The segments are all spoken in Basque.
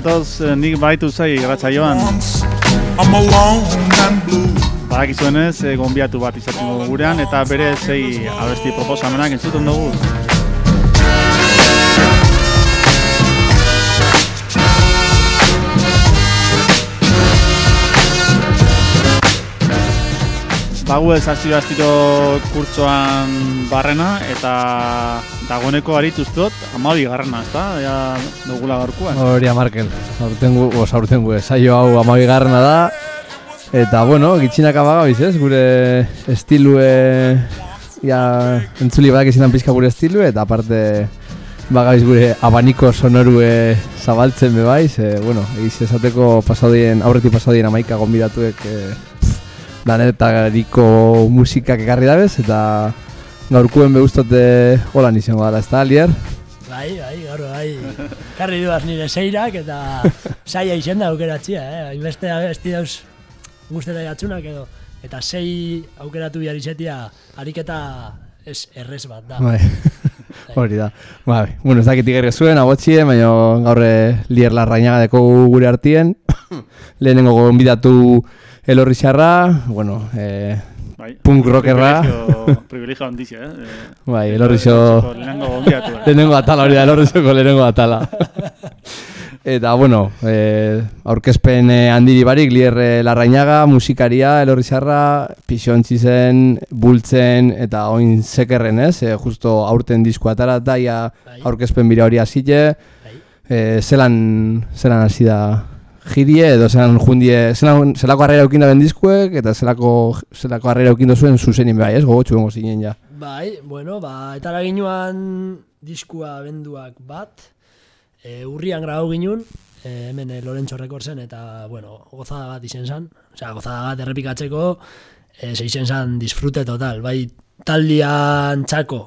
txegatoz, eh, nik baitu zai and blue. Badakizuenez, e, gonbiatu bat izaten dugu gurean, eta bere zei abesti proposamenak entzuten dugu. Bagu ez astiro kurtsoan barrena, eta dagoneko arituztot, amabi garrena, ezta? Ja, dugula gaurkoan. Hori amarken, aurtengu, os aurtengu, saio hau amabi garrena da, Eta, bueno, gitxinak abagabiz, ez? Gure estilue, ja, entzuli badak izan pizka gure estilue, eta aparte bagabiz gure abaniko sonorue zabaltzen bebaiz, e, bueno, egiz esateko pasadien, aurreti pasadien amaika gonbidatuek e, danetariko musikak ekarri dabez, eta gaurkuen behustote holan izango gara, ez da, Alier? Bai, bai, gaur, bai. Karri duaz nire zeirak eta saia izen da aukeratzia, eh? Inbeste abesti dauz guztera jatzunak edo. Eta sei aukeratu bihar izetia ariketa ez errez bat da. Bai, hori da. Bai, bueno, ez dakit igerri zuen, abotxien, baina gaurre lier larrainaga gure artien. Lehenengo gonbidatu elorri xarra, bueno, eh, Bai. punk rockerra. Privilegio, privilegio handizia, eh? Eh, Bai, elorri xo... Lehenengo eh? Atala hori da, elorri xoko lehenengo atala. Eta, bueno, eh, aurkezpen eh, handiri barik, lierre larrainaga, musikaria, elorri xarra, pixontzi zen, bultzen, eta oin zekerren ez, eh, justo aurten disko atara eta ia Bai. aurkezpen bira hori hasite, Bai. eh, zelan, zelan hasi da jirie, edo zelan jundie, zelan, zelako harrera eukin da diskuek, eta zelako, zelako harrera eukin zuen zuzenin bai, ez, gogotxu bengo zinen ja. Bai, bueno, ba, eta ginuan diskua benduak bat, e, urrian grabau ginun, e, hemen e, Lorentxo Rekordzen, eta, bueno, gozada bat izen zan, osea, gozada bat errepikatzeko, e, ze izen zan disfrute total, bai, taldian txako,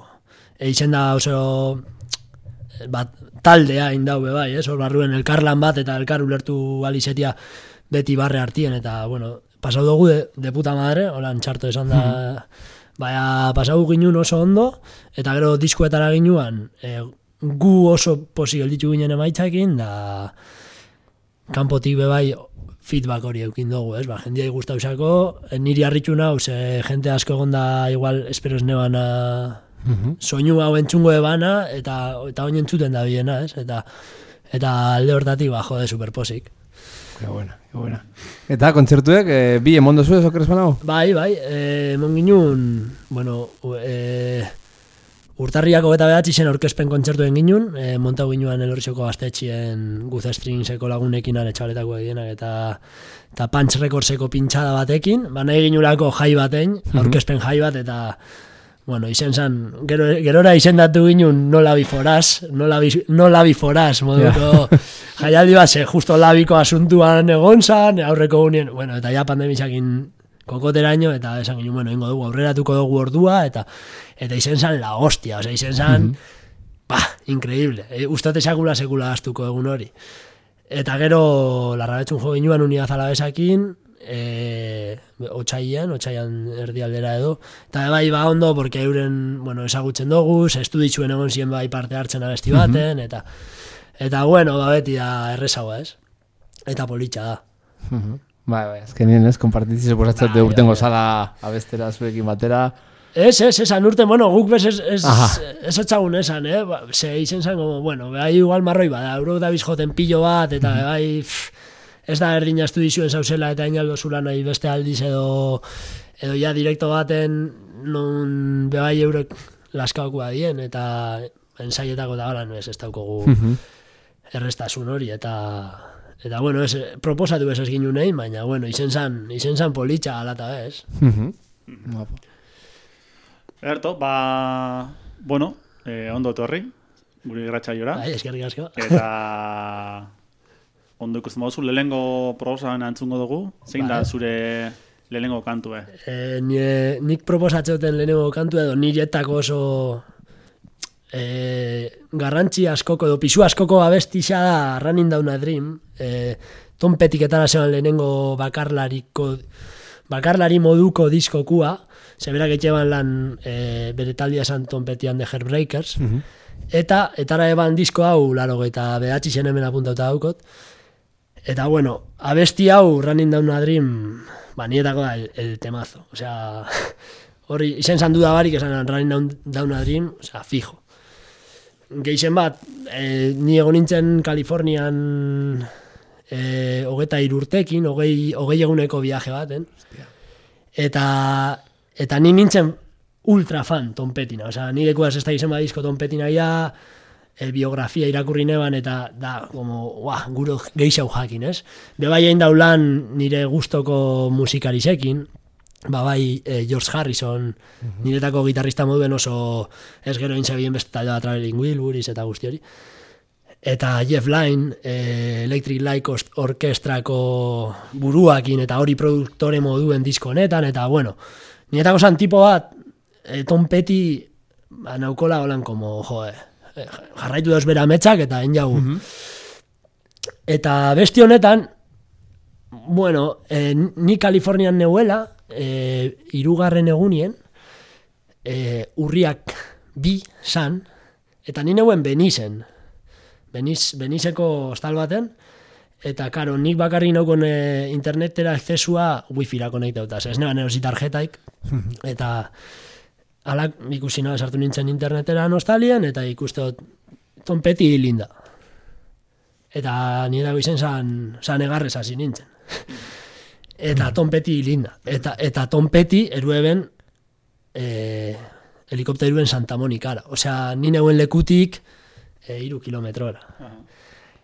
e, da oso, bat, taldea indau be bai, ez, hor barruen elkarlan bat, eta elkar ulertu alizetia beti barre hartien, eta, bueno, pasau dugu de, de puta madre, holan txarto esan da, Baina pasau ginun oso ondo, eta gero diskuetara ginuan, e, gu oso posi gelditu ginen emaitzakin, da kanpotik bebai feedback hori eukin dugu, ez? Ba, jendia gustau zako, e, niri harritu nau, ze jente asko egonda igual espero ez nebana soinu hau entzungo ebana, eta eta oin entzuten da biena, ez? Eta eta alde hortatik, ba, jode, superposik. Que buena, que buena. Eta kontzertuek, eh, bi emondo zuen zokeres banau? Bai, bai, e, emon ginun, bueno, e, urtarriako eta behatzi zen orkezpen kontzertuen ginun, e, montau ginuan elorrizoko gaztetxien Guz Stringseko lagunekin aretxaletako egienak eta eta Punch Recordseko pintxada batekin, ba nahi ginulako jai batein, aurkezpen jai bat, eta Bueno, izen zan, gero, gerora izendatu ginen no labi foraz, no labi, no labi foraz, moduko jaialdi bat, ze justo labiko asuntuan egon zan, aurreko unien, bueno, eta ja pandemizakin kokoteraino, eta esan ginen, bueno, ingo dugu, aurreratuko dugu ordua, eta eta izen zan la hostia, osea, izen zan, ba, increíble, e, ustate sekula sekula astuko egun hori. Eta gero, larrabetxun jo ginuan unia zalabesakin, e, otxaian, otxaian erdialdera edo, eta bai ba ondo, porque euren, bueno, ezagutzen dugu, estuditxuen egon ziren bai parte hartzen abesti baten, eta, eta bueno, ba beti da errezagoa, ez? Eta politxa da. Bai, bai, azkenien ez, kompartitzi suposatzen de urtengo zala abestera zuekin batera. Ez, ez, esan urten, bueno, guk bez ez, ez, ez etzagun esan, eh? Ba, ze izen zan, como, bueno, bai igual marroi bada, euro da joten pilo bat, eta bai, pff, ez da erdin astu dizuen zauzela eta inaldo zula nahi beste aldiz edo, edo ja direkto baten non bebai eurek laskauko dien, eta ensaietako da gara, ez ez daukogu errestasun hori, eta eta bueno, ez, proposatu ez ez nahi, baina bueno, izen zan, izen zan politxa alata ez. Guapo. Erto, ba, bueno, eh, ondo etorri, gure irratxaiora. Bai, eskerrik asko. Eta ondo ikusten baduzu, lehengo proposan antzungo dugu, zein da Bai. zure lehengo kantue? E, nire, nik proposatzeuten lehenengo kantu edo niretako oso e, garrantzi askoko edo pisu askoko abestixa da Running Down a Dream. E, tonpetik etara zeban lehenengo bakarlariko bakarlari moduko diskokua, zeberak etxeban lan e, bere taldia esan tonpetian de Heartbreakers, eta etara eban disko hau, laro eta behatzi zen hemen apuntauta daukot, eta bueno, abesti hau Running Down a Dream, ba, nietako da el, el temazo, osea, hori, izen zan duda barik esan Running Down, Down a Dream, osea, fijo. Geixen bat, e, ni egon nintzen Kalifornian e, hogeta irurtekin, hogei, hogei eguneko viaje baten. Eta, eta ni nintzen ultra fan Tom Petina. Osea, ni lekuaz ez da izen badizko Tom Petina ia, e, biografia irakurri neban eta da, como, uah, guro geixau jakin, ez? Bebai egin daulan nire gustoko musikarisekin, ba bai e, George Harrison, niretako gitarrista moduen oso ez gero intzabien beste talde bat Traveling Wilburys eta guzti hori. Eta Jeff Lynne, e, Electric Light Orkestrako buruakin eta hori produktore moduen disko honetan, eta bueno, niretako zan tipo bat, e, Tom Petty, ba, naukola holan como, jo, e, jarraitu dauz bera ametsak eta en jau. Eta besti honetan, bueno, e, ni Kalifornian neuela, e, irugarren egunien, e, urriak bi san, eta ni neuen Benizen, Beniz, Benizeko hostal baten, eta karo, nik bakarri naukon e, internetera accesua wifi-ra konektauta, ez neban erosi tarjetaik, eta alak ikusi nahi sartu nintzen internetera nostalien, eta ikuste dut tonpeti linda. Eta nire dago izen zan, zan egarrez hasi nintzen. Eta tonpeti linda. Eta, eta tonpeti erueben e, helikopteruen Santa Monikara. Osea, ni neuen lekutik e, iru kilometrora.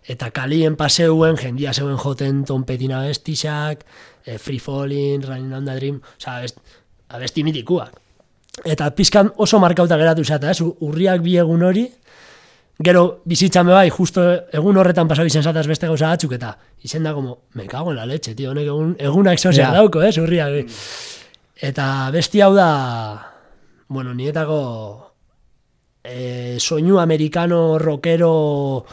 Eta kalien paseuen, jendia zeuen joten tonpetina bestixak, e, Free Falling, Running on the Dream, osea, abest, abesti mitikuak. Eta pizkan oso markauta geratu zata, ez? Urriak bi egun hori, gero bizitzan bai, justo egun horretan pasau izen zataz beste gauza batzuk, eta izen da como, me cago en la leche, tío, honek egun, egunak zozea Ja. dauko, ez, urriak. Eta besti hau da, bueno, nietako e, soinu americano rockero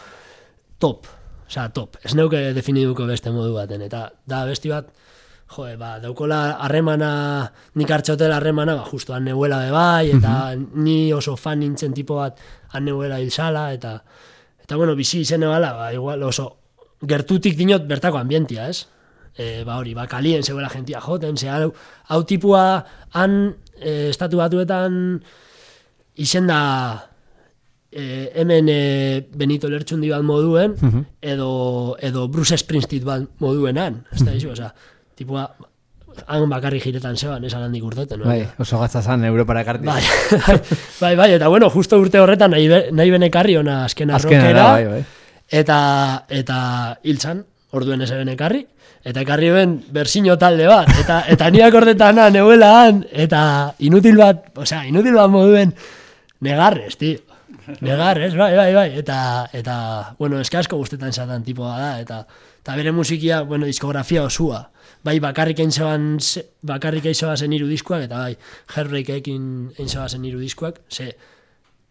top, osea, top. Ez neuke definiduko beste modu baten, eta da besti bat, jo, ba, daukola harremana, nik hartxotela harremana, ba, justo han neuela be bai, eta ni oso fan nintzen tipo bat han neuela hilsala, eta, eta bueno, bizi izen ebala, ba, igual oso gertutik dinot bertako ambientia, ez? E, ba hori, ba, kalien zeuela jentia joten, ze hau, hau tipua han e, estatu batuetan izen da e, hemen e, Benito Lertxundi bat moduen, edo, edo Bruce Springsteen bat moduenan, ez da izu, oza, tipua han bakarri jiretan zeban, esan handik urteten. Bai, oso gatza zan Europara ekarti. Bai, bai, bai, eta bueno, justo urte horretan nahi, be- nahi benekarri ona rockera, da, bai, bai. eta, eta hiltzan, orduen ez eben ekarri, eta ekarri ben bersino talde bat, eta, eta niak ordetan neuela han, eta inutil bat, osea, inutil bat moduen negarrez, tío. Negarrez, bai, bai, bai, eta, eta bueno, eske asko gustetan zatan tipoa da, eta, eta bere musikia, bueno, diskografia osua, bai bakarrik ze- bakarrik egin zeban zen hiru diskuak, eta bai, Heartbreakekin egin zeban zen hiru diskuak, ze,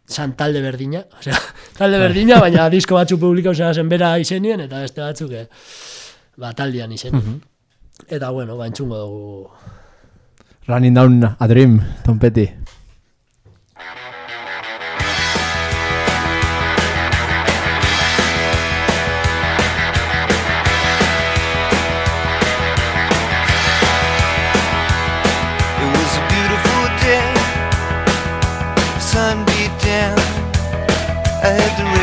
san talde berdina, osea, talde berdina, baina disko batzu publikau zen bera izenien, eta beste batzuk, eh, ba, taldean izen. Eta, bueno, ba, entzungo dugu. Running down a dream, Tom Petty. Had the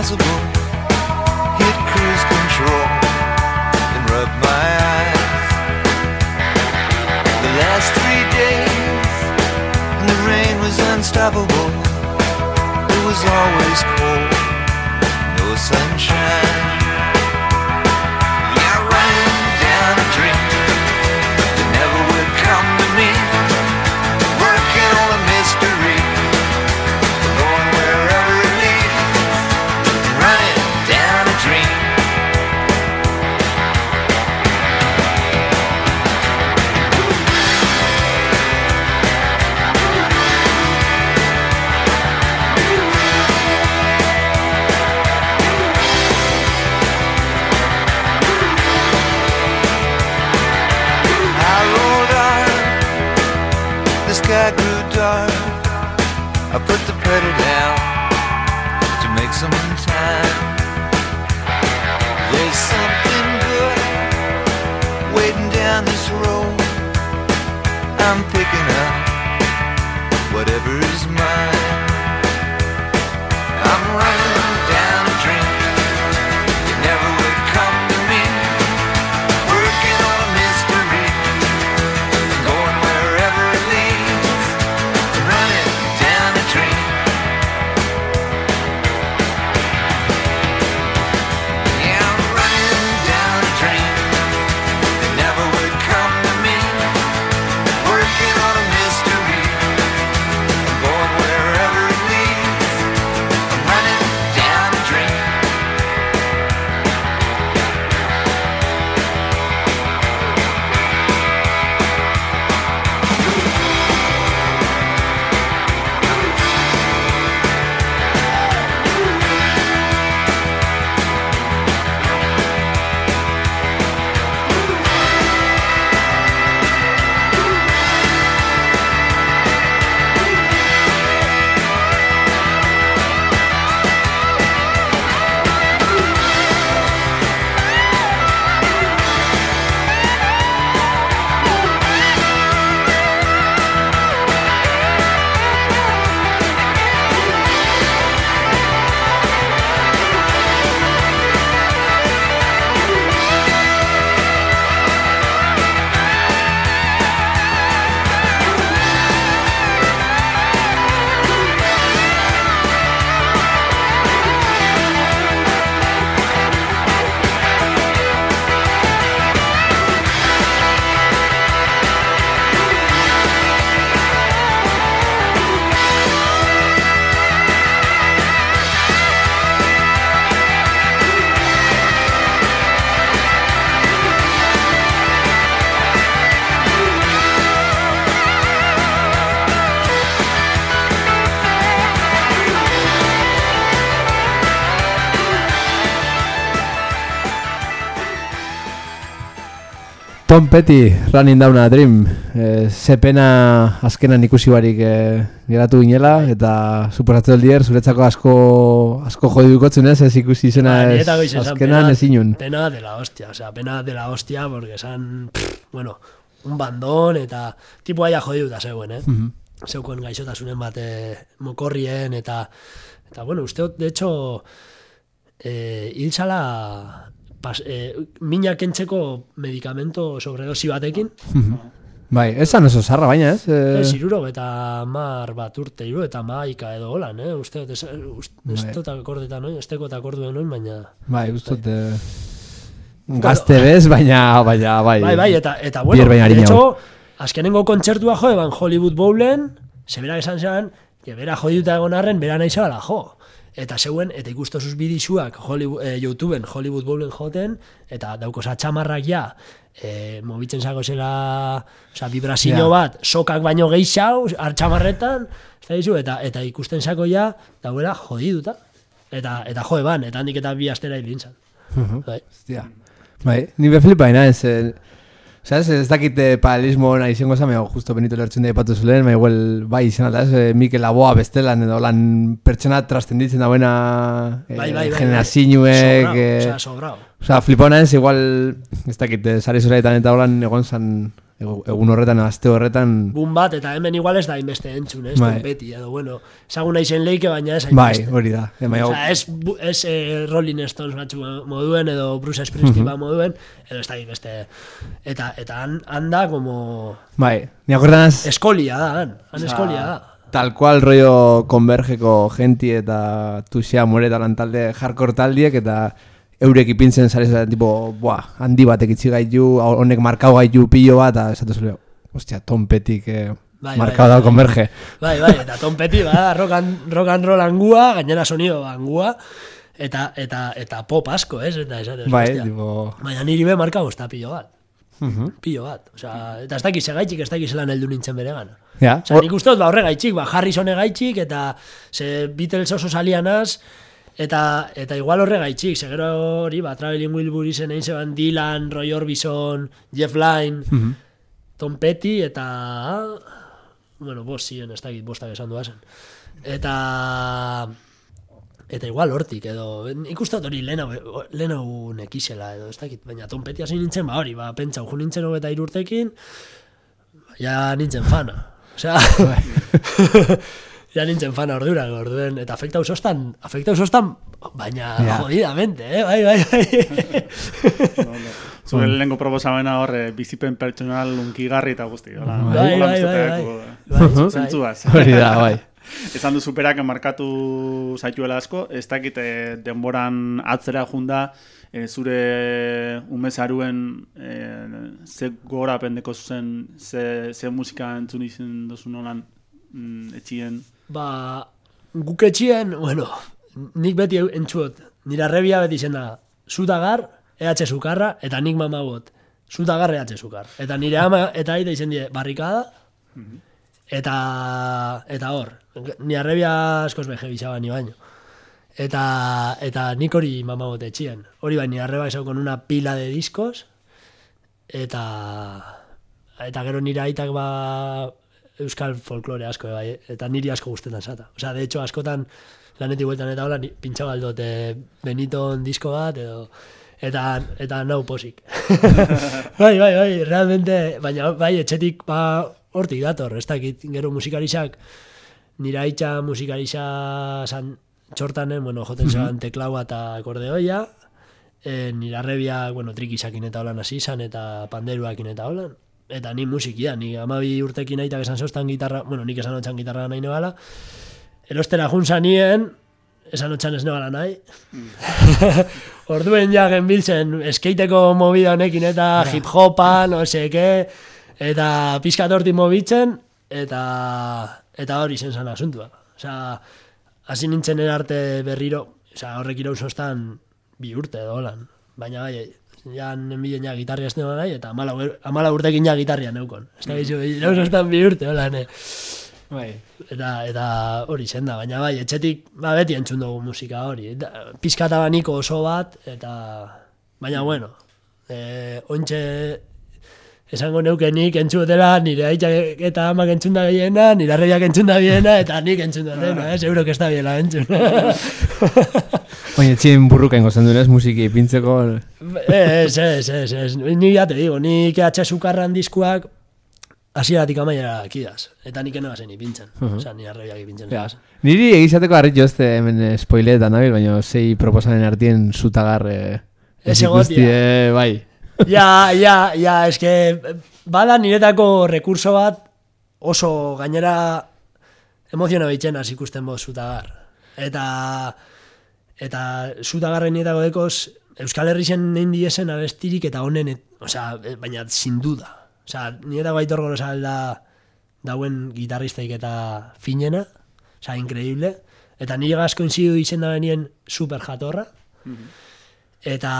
anything was possible. Hit cruise control and rub my eyes. The last three days, and the rain was unstoppable. It was always cold, dark. I put the pedal down Tom Petty, Running Down a Dream. E, ze pena azkenan ikusi barik e, geratu ginela, eta suposatzen dut dier, zuretzako asko, asko jodi dukotzen ez, ez ikusi izena Ba, ez, azkenan ez inun. Pena de la hostia, o sea, pena de la hostia, porque esan, bueno, un bandón, eta tipo aia jodiuta zegoen, eh? Mhm. Zeukoen gaixotasunen bate mokorrien, eta, eta bueno, usteot, de hecho, eh, hil pas, eh, mina kentzeko medicamento sobredosi batekin, Bai, esan oso zarra baina ez? eh, E, ziruro eta mar bat urte, iru eta maika edo holan, eh? Uste, ez, uste, ez Bai. dut akordetan, noin, ez tekot akorduen noin, baina... bai. E, gazte bez, baina, baina, bai. Bai, bai, eta, eta bueno, baina de harina hecho, azkenengo kontzertua jo, eban Hollywood Bowlen, zeberak esan zean, que bera jodiuta egon arren, bera nahi zabala jo. Eta zeuen, eta ikustosuz bidizuak Hollywood, eh, YouTubeen Hollywood Bowlen joten, eta daukosa txamarrak ja, eh, mobitzen zago zela, oza, vibrazio Ja. bat, sokak baino gehiago, hartxamarretan, dizu, eta, eta ikusten zako ja, dauela jodiduta. Eta, eta jo eban, eta handik eta bi astera hilintzan. Bai. Hostia. Bai, ni be flipa ina, ez... Sabes, ez dakit eh, paralelismo nahi izango zame, justo Benito lertzen da ipatu zulen, ma igual, bai, izan da, ez, eh, Mikel Laboa bestelan, edo lan pertsona trastenditzen dauena eh, Bai, bai, bai, bai. generazioek, Sobrao, eh, sobrao. Osa, flipona ez, igual, ez dakit, sare zoraetan eta holan egon zan, egun horretan, aste horretan, Boom bat, eta hemen igual ez da inbeste entzun, ez? Bai. Bai. Beti, edo, bueno, ezagun nahi zen leike, baina ez bai, hori da. Ema, Osea, ez, bu- ez eh, Rolling Stones batzu moduen, edo Bruce Springsteen bat moduen, edo ez da beste. Eta, eta han, han da, como... bai, ni akordan az, Eskolia da, han. Han eskolia da. tal cual rollo konvergeko genti eta tuxea moreta lan talde hardcore taldiek eta eurek ipintzen zare tipo, buah, handi batek itxi gaitu, honek markau gaitu pilo bat, eta esatu zure, ostia, tonpetik eh, Bai, markau bai, da bai. konverge. Bai, bai, eta Tom Petty, bada, rock and, rock and roll angua, gainera sonido angua, eta, eta, eta pop asko, ez? Eta esaten, Bai, hostia. tipo, Baina niri be marka bosta pilo bat. mhm. Pilo bat. Osea, eta ez dakiz segaitxik, ez dakiz zelan heldu nintzen bere gana. ja, Osea, nik uste dut, ba, horregaitxik, ba, Harrison egaitxik, eta ze Beatles oso salianaz, eta, eta igual horregaitxik, ze gero hori, ba, Traveling Wilburisen egin zeban Dylan, Roy Orbison, Jeff Lynne, Mhm. Tom Petty, eta... Bueno, bost ziren, ez dakit, bostak esan duazen. Eta... Eta igual hortik, edo, dut hori lehenau, lehenau nekizela, edo, ez dakit, baina Tom Petty hasi nintzen, ba hori, ba, pentsa, ju nintzen hogeta irurtekin, ja nintzen fana. Osea, ja nintzen fana orduran, orduen, eta afekta usostan, afekta usostan, baina Ja. jodidamente, eh? bai, bai, bai. Zure lehenko proposamena hor, eh, bizipen pertsonal unkigarri eta guzti. Hola, Bai, hola bai, bai, bizitzeko, bai. eh, Bai, bai. Zentzuaz. hori da, bai. Esan du superak markatu zaituela asko, ez dakit eh, denboran atzera junda, eh, zure umezaruen eh, ze gora pendeko zuzen, ze, ze musika entzun izan duzu nolan mm, etxien. Ba, guk etxien, bueno, nik beti entzuot, nire arrebia beti zen da, zutagar, EH sukarra, eta nik mama bot, zutagar, EH sukar. Eta nire ama eta aita izen die, barrikada, eta, eta hor, nire arrebia askoz behe bizaba ni baino. Eta, eta nik hori mama bot etxien. Hori bai, nire arreba esau una pila de discos, eta, eta gero nire aitak ba, euskal folklore asko bai, eta niri asko gustetan zata. Osea, de hecho, askotan lanetik bueltan eta hola, ni- pintxau aldot eh, Beniton disko bat, edo, eta, eta nau posik. bai, bai, bai, realmente, baina bai, etxetik ba, hortik dator, ez dakit, gero musikarixak, nire aitza musikarisa san, txortanen, bueno, joten zeban teklaua eta akordeoia, e, nire arrebia, bueno, trikisakin eta holan hasi izan, eta panderuakin eta holan, eta ni musikia, ni amabi urtekin aitak esan zoztan gitarra, bueno, nik esan otxan gitarra nahi nebala, erostera jun zanien, esan otxan ez nebala nahi, orduen ja genbiltzen eskeiteko movida honekin eta hip-hopa, no seke, eta pizkat hortik mobitzen, eta, eta hori zen zan asuntua. Osea, hasi nintzen arte berriro, osea, horrek irauzostan bi urte edo. Baina bai, ja nenbilen ja gitarria ez nebala nahi, eta amala, amala urtekin ja gitarria neukon. Ez da gizu, irauzostan bi urte holan, eh. Bai. Eta, eta hori zen da, baina bai, etxetik ba, beti entzun dugu musika hori. Eta, pizkata baniko oso bat, eta baina bueno, e, ontxe esango neukenik entzutela, nire aitak eta amak entzun da gehiena, nire arreiak entzun da biena, eta nik entzun da dena, eh? seguro que ez da biela entzun. Baina etxien burruka ingo zen dunez, musiki ipintzeko... ez, ez, ez, ez, ni ya te digo, nik EH sukarran diskuak, hasieratik amaiera kidaz, eta nik eno zen ipintzen, osea, nire arreiak ipintzen. Ja. Niri egizateko harrit jozte hemen eh, spoileetan nabil, baina sei proposamen artien zutagar... Eh, Ez ez egotia. eh, bai. Ja, ja, ja, eske bada niretako rekurso bat oso gainera emoziona bitxenaz ikusten boz zutagar. Eta eta zutagarren niretako dekoz Euskal Herri zen nein diesen abestirik eta honen, osea, baina sin duda. Osea, niretako aitor gorosa da dauen gitarristaik eta finena, osea, increíble. Eta nire asko inzidu izen da benien super jatorra. Eta,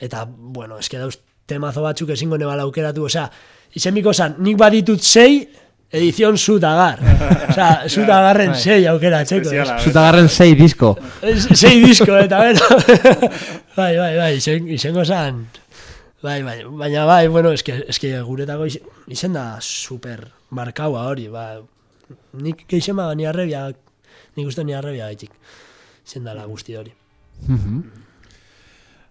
eta, bueno, eske dauz temazo batzuk ezingo nebala aukeratu, osea, izenbiko zan, nik baditut sei, edizion zutagar. Osea, zutagarren Bai. sei aukeratzeko. Espeziala, ez? Zutagarren sei disko. Ez- Sei disko, eta bero. bai, bai, bai, izen, izengo zan. Bai, bai, baina bai, bueno, eske, eske guretako izen, izen da super markaua hori, ba, nik geixema ni arrebia, nik uste ni arrebia gaitik. Izen dala guzti hori.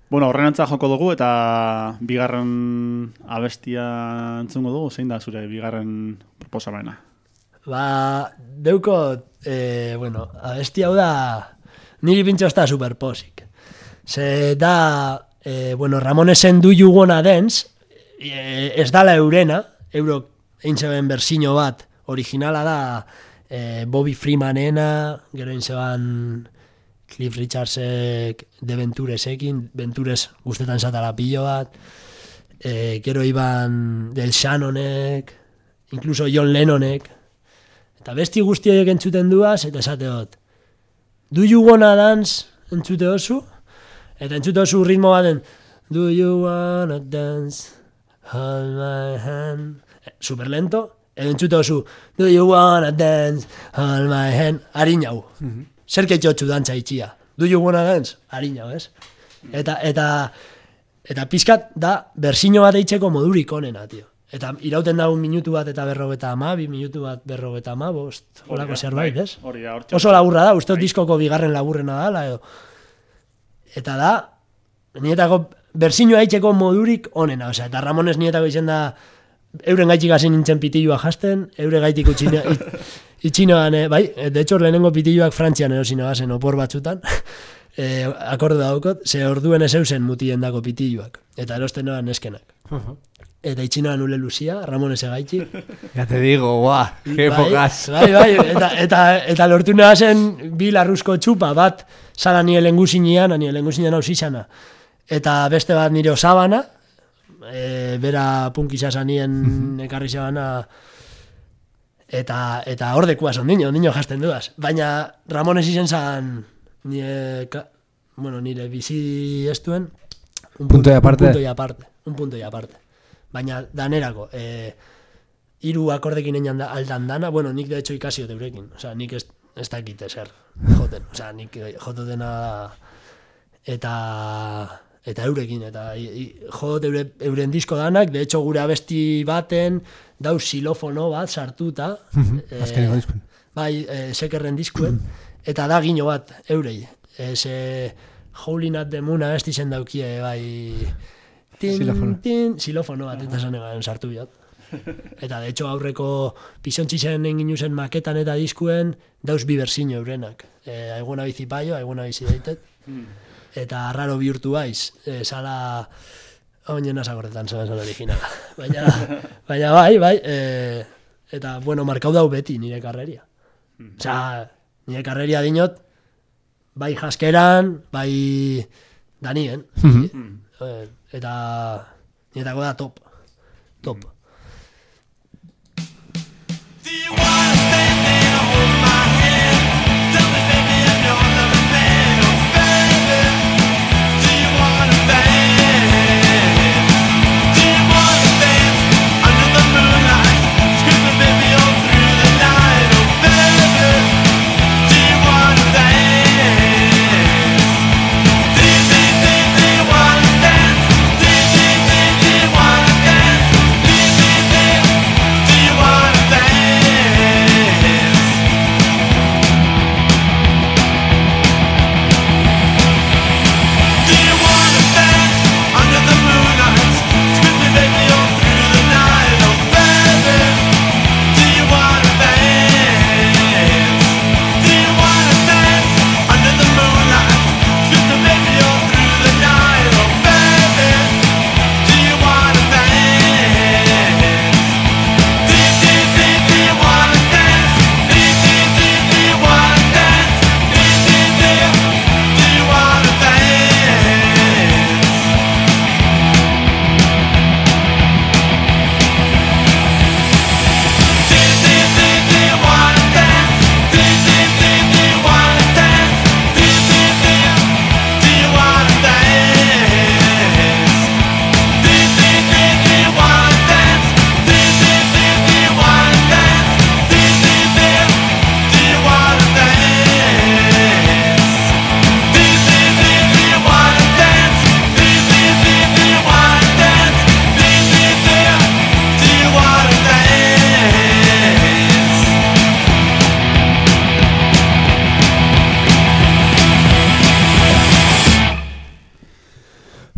Bueno, horrenantza joko dugu eta bigarren abestia entzungo dugu, zein da zure bigarren proposamena? Ba, deuko, e, bueno, abesti hau da, niri pintxo ez da superposik. Ze da, e, bueno, Ramonesen du jugona dens, e, ez dala eurena, euro egin zeben berzino bat, originala da e, Bobby Freemanena, gero inzeban Cliff Richardsek de Venturesekin, Ventures guztetan zatala pilo bat, e, gero iban Del Shannonek, incluso John Lennonek, eta besti guztiek entzuten duaz, eta esateot, Do you wanna dance entzute osu? Eta entzute osu ritmo baten, Do you wanna dance? Hold my hand. Eh, Super lento. Edo entzute osu, Do you wanna dance? Hold my hand. Harinau. Zer ketxotxu dantza itxia. Do you wanna dance? Harinau, ez? Eta, eta, eta pizkat da, bersino bat eitzeko modurik onena, tio. Eta irauten da un minutu bat eta berrogeta ama, bi minutu bat berrogeta ama, bost, holako zerbait, ez? Hori da, hortxe. Oso laburra da, uste dut diskoko bigarren laburrena dala, edo. Eta da, nietako bersinoa eitzeko modurik onena, osea, eta Ramones nietako izen da, euren gaitik hasi nintzen pitilua jasten, eure gaitik utxina, itxinoan, eh, bai, eh, de hecho lehenengo pitiluak Frantzian erosina gazen opor batzutan, eh, akorde daukot, ze orduen ez eusen mutien dako pitiluak, eta erosten noan neskenak. Eta itxinoan ule luzia, Ramones egaitik, Ya te digo, guau, qué Bai. Bai, bai, eta, eta, eta lortu zen bi larruzko txupa, bat zara nire lenguzinean, nire lenguzinean hau zizana. Eta beste bat nire osabana, e, bera punkisa zanien ekarri zebana, eta, eta ordekua son niño, niño jasten duaz. Baina Ramones izen zan, nire, ka- bueno, nire bizi estuen, un Punto y aparte. Un punto y aparte, un punto y aparte. Baina danerako, eh, hiru akordekin einan da, aldan dana, bueno, nik de hecho ikasio eurekin, osea, nik ez, ez dakit ezer joten, osea, nik eh, jototena da, eta eta eurekin, eta i, i, jot eure, euren disko danak, de hecho gure abesti baten, dau silofono bat sartuta, eh, Azkeneko diskuen. bai, e, sekerren diskuen, eta da gino bat, eurei. Ez, e, Howling at the Moon abesti zen daukie, bai, tin, Silofono. tin, silofono bat, eta zan egan sartu biot. Eta, de hecho, aurreko pisontxisen egin zen maketan eta diskuen, dauz bi berzino eurenak. E, aiguna bizi paio, aiguna bizi daitet. Eta raro bihurtu baiz. E, sala, oin nasakorretan zen zen originala. Baina, baina bai, bai, e, eta, bueno, markau dau beti nire karreria. Osea, nire karreria dinot, bai jaskeran, bai danien. Eh, eta niretako da top. Top. Do you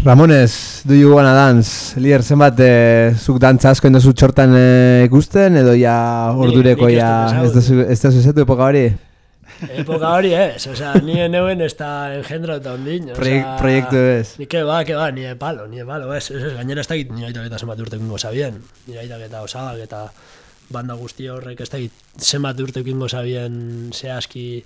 Ramones, do you wanna dance? Lier, zenbat eh, zuk dantza asko endozu txortan eh, ikusten, edo ja ordureko ez ja ez duzu esetu epoka hori? Epoka hori ez, osea, ni neuen ez da engendro eta ondin. Proiek- proiektu ez. Ni que ba, que ba, ni palo, ni palo, ez, ez, gainera ez dakit nire aitak eta zenbat urte gungo sabien. Nire aitak eta osagak eta banda guzti horrek ez dakit zenbat urte ukingo zabien zehazki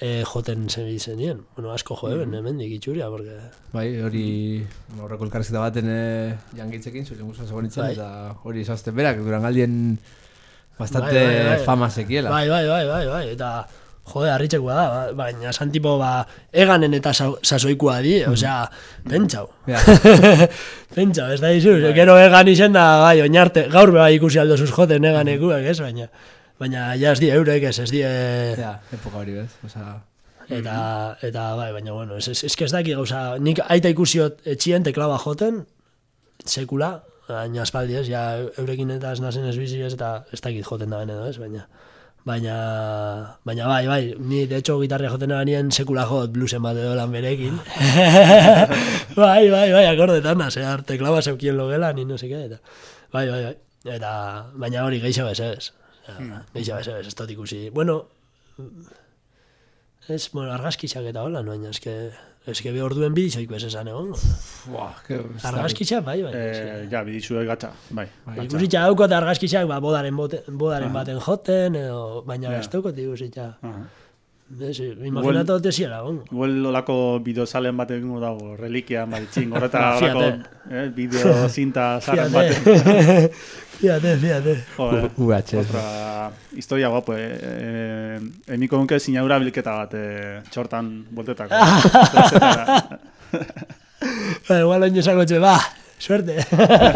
e, joten zenien. Bueno, asko jo eben, hemendik itxuria, porque... Bai, hori horreko elkarrizketa baten e, jangitzekin, zure gusa zegonitzen, Bai. eta hori izazten berak, durangaldien bastante Bai, bai, bai. fama sekiela. Bai, bai, bai, bai, bai, eta jode, harritzekoa da, ba- baina esan tipo, ba, eganen eta sa- sasoikoa di, osea, pentsau. Ja. pentsau, ez da dizu, gero egan izen da, bai, oinarte, gaur bai ikusi aldo zuz joten eganekuak, ez, baina, baina, ja ez die eurek, ez, ez die, Ja, epoka hori bez, osea... eta, eta, bai, baina, bueno, ez, ez, ez, ez daki gauza, nik aita ikusiot etxien teklaba joten, sekula, baina aspaldi ez, ja, eurekin eta ez nazen ez bizi ez, eta ez dakit joten da edo ez, baina, baina, baina bai, bai, ni de hecho gitarria joten nien sekula jot bluesen bat edo lan berekin. bai, bai, bai, akordetan, zehar, teklaba zeukien logela, ni no seke, eta, bai, bai, bai, eta, baina hori geixo bez ez, geixo bez ez, ez dut ikusi, bueno, ez, bueno, argazkitzak eta hola, no, baina eske, eske bi orduen bidizoiko ez esan egon. Buah, que... Argazkitzak, bai, bai. Eh, ja, bidizue gatza, bai. gatza. Ikusitza daukot argazkitzak, ba, bodaren, bote, bodaren baten joten, edo, baina Ja. ez daukot ikusitza. Aha. Ez, imaginatu dut ziela, gongo. Igual olako bideozalen bat egingo dago, relikia baritxin, horreta olako eh, bideo zinta zarren bat. Fíjate, fíjate. Joder, VHS. otra historia guapo, eh, eh, eniko nuke sinaura bilketa bat, eh, txortan boltetako. Ba, igual oin esango txe, ba, suerte.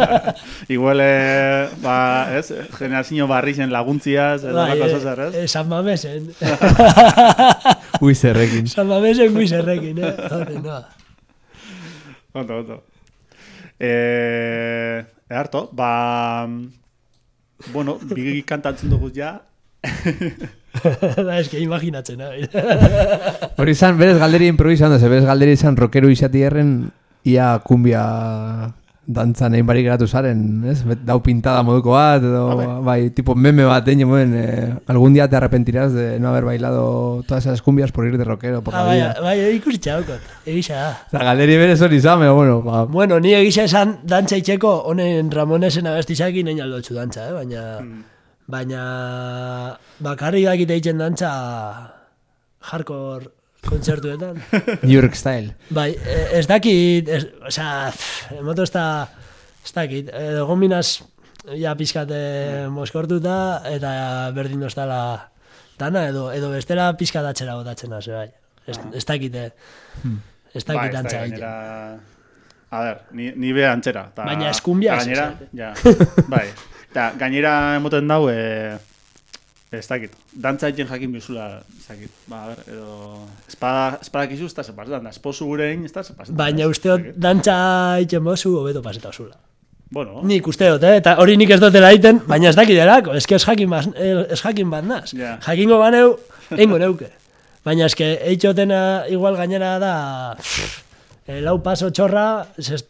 Igual, eh, ba, ez, generazio barri zen laguntziaz, edo Bai, lako eh, zozar, ez? eh, San Mamesen. Ui zerrekin. San Mamesen guizerrekin, eh? Joder, no. Ondo, ondo. Eh, harto, ba, bueno, bigi kantatzen dugu ja, da, eske imaginatzen, eh? Hori izan, berez galderi improvisan da, ze berez galderi izan rockero izati erren ia kumbia dantzan egin barik geratu zaren, ez? Dau pintada moduko bat, edo, bai, tipo meme bat egin moen, eh, algún día te arrepentirás de no haber bailado todas esas cumbias por ir de rockero por Ah, la bai, vida. bai, ikusitza daukot, egisa da. Eta galderi berez hori izan, pero bueno, ba, Bueno, ni egisa esan dantza itxeko, honen Ramonesen abestizakin egin aldotxu dantza, eh? baina, baina bakarrik dakite egiten dantza hardcore kontzertuetan. New York Style. bai, eh, ez dakit, ez, osea, emoto ez da, ez dakit, edo gominaz, ja pizkate moskortuta, eta berdin doztala dana, edo, edo bestela pizkat atxera botatzen hasi, bai. Ez, ez dakite, ez Bai, dakit ez da dantza egiten. A ver, ni, ni be antzera. Ta, Baina eskumbia ez gainera, ja, bai. Ta, gainera emoten dau, e, ez dakit, dantza egiten jakin bizula, ez dakit. Ba, a ver, edo, espada, espadak izu, ez da esposu gure egin, ez da. Baina usteot dantza egiten bozu, hobeto paseta zula. Bueno, Nik usteot, eh? eta hori nik ez dutela egiten, baina ez dakidelako, eske ez jakin, baz, ez jakin bat naz. Ja. Jakingo baneu, eingo neuke. Baina eske eitxotena igual gainera da, eh, lau paso txorra, ze,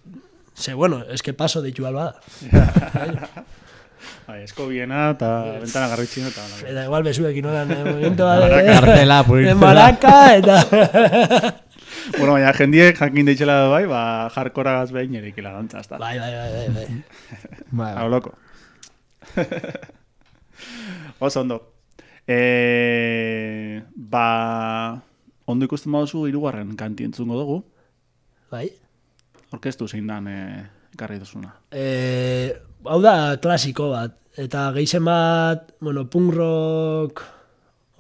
ze bueno, eske paso ditu alba da. bai, esko biena, eta ventana garritxin, eta... bai. Eta igual bezuekin nolan, eh, momentu bat, Kartela, eh, purirtela. maraka, eta... bueno, baina jendiek jakin deitxela bai, ba, jarkoragaz behin erikila dantza, ez da. bai, bai, bai, bai, bai. Bai, Hau loko. Oso ondo. E, ba, ondo ikusten baduzu hirugarren kanti entzungo dugu. bai. Orkestu zein dan e, ekarri duzuna. E, hau da klasiko bat, eta geizen bat, bueno, punk rock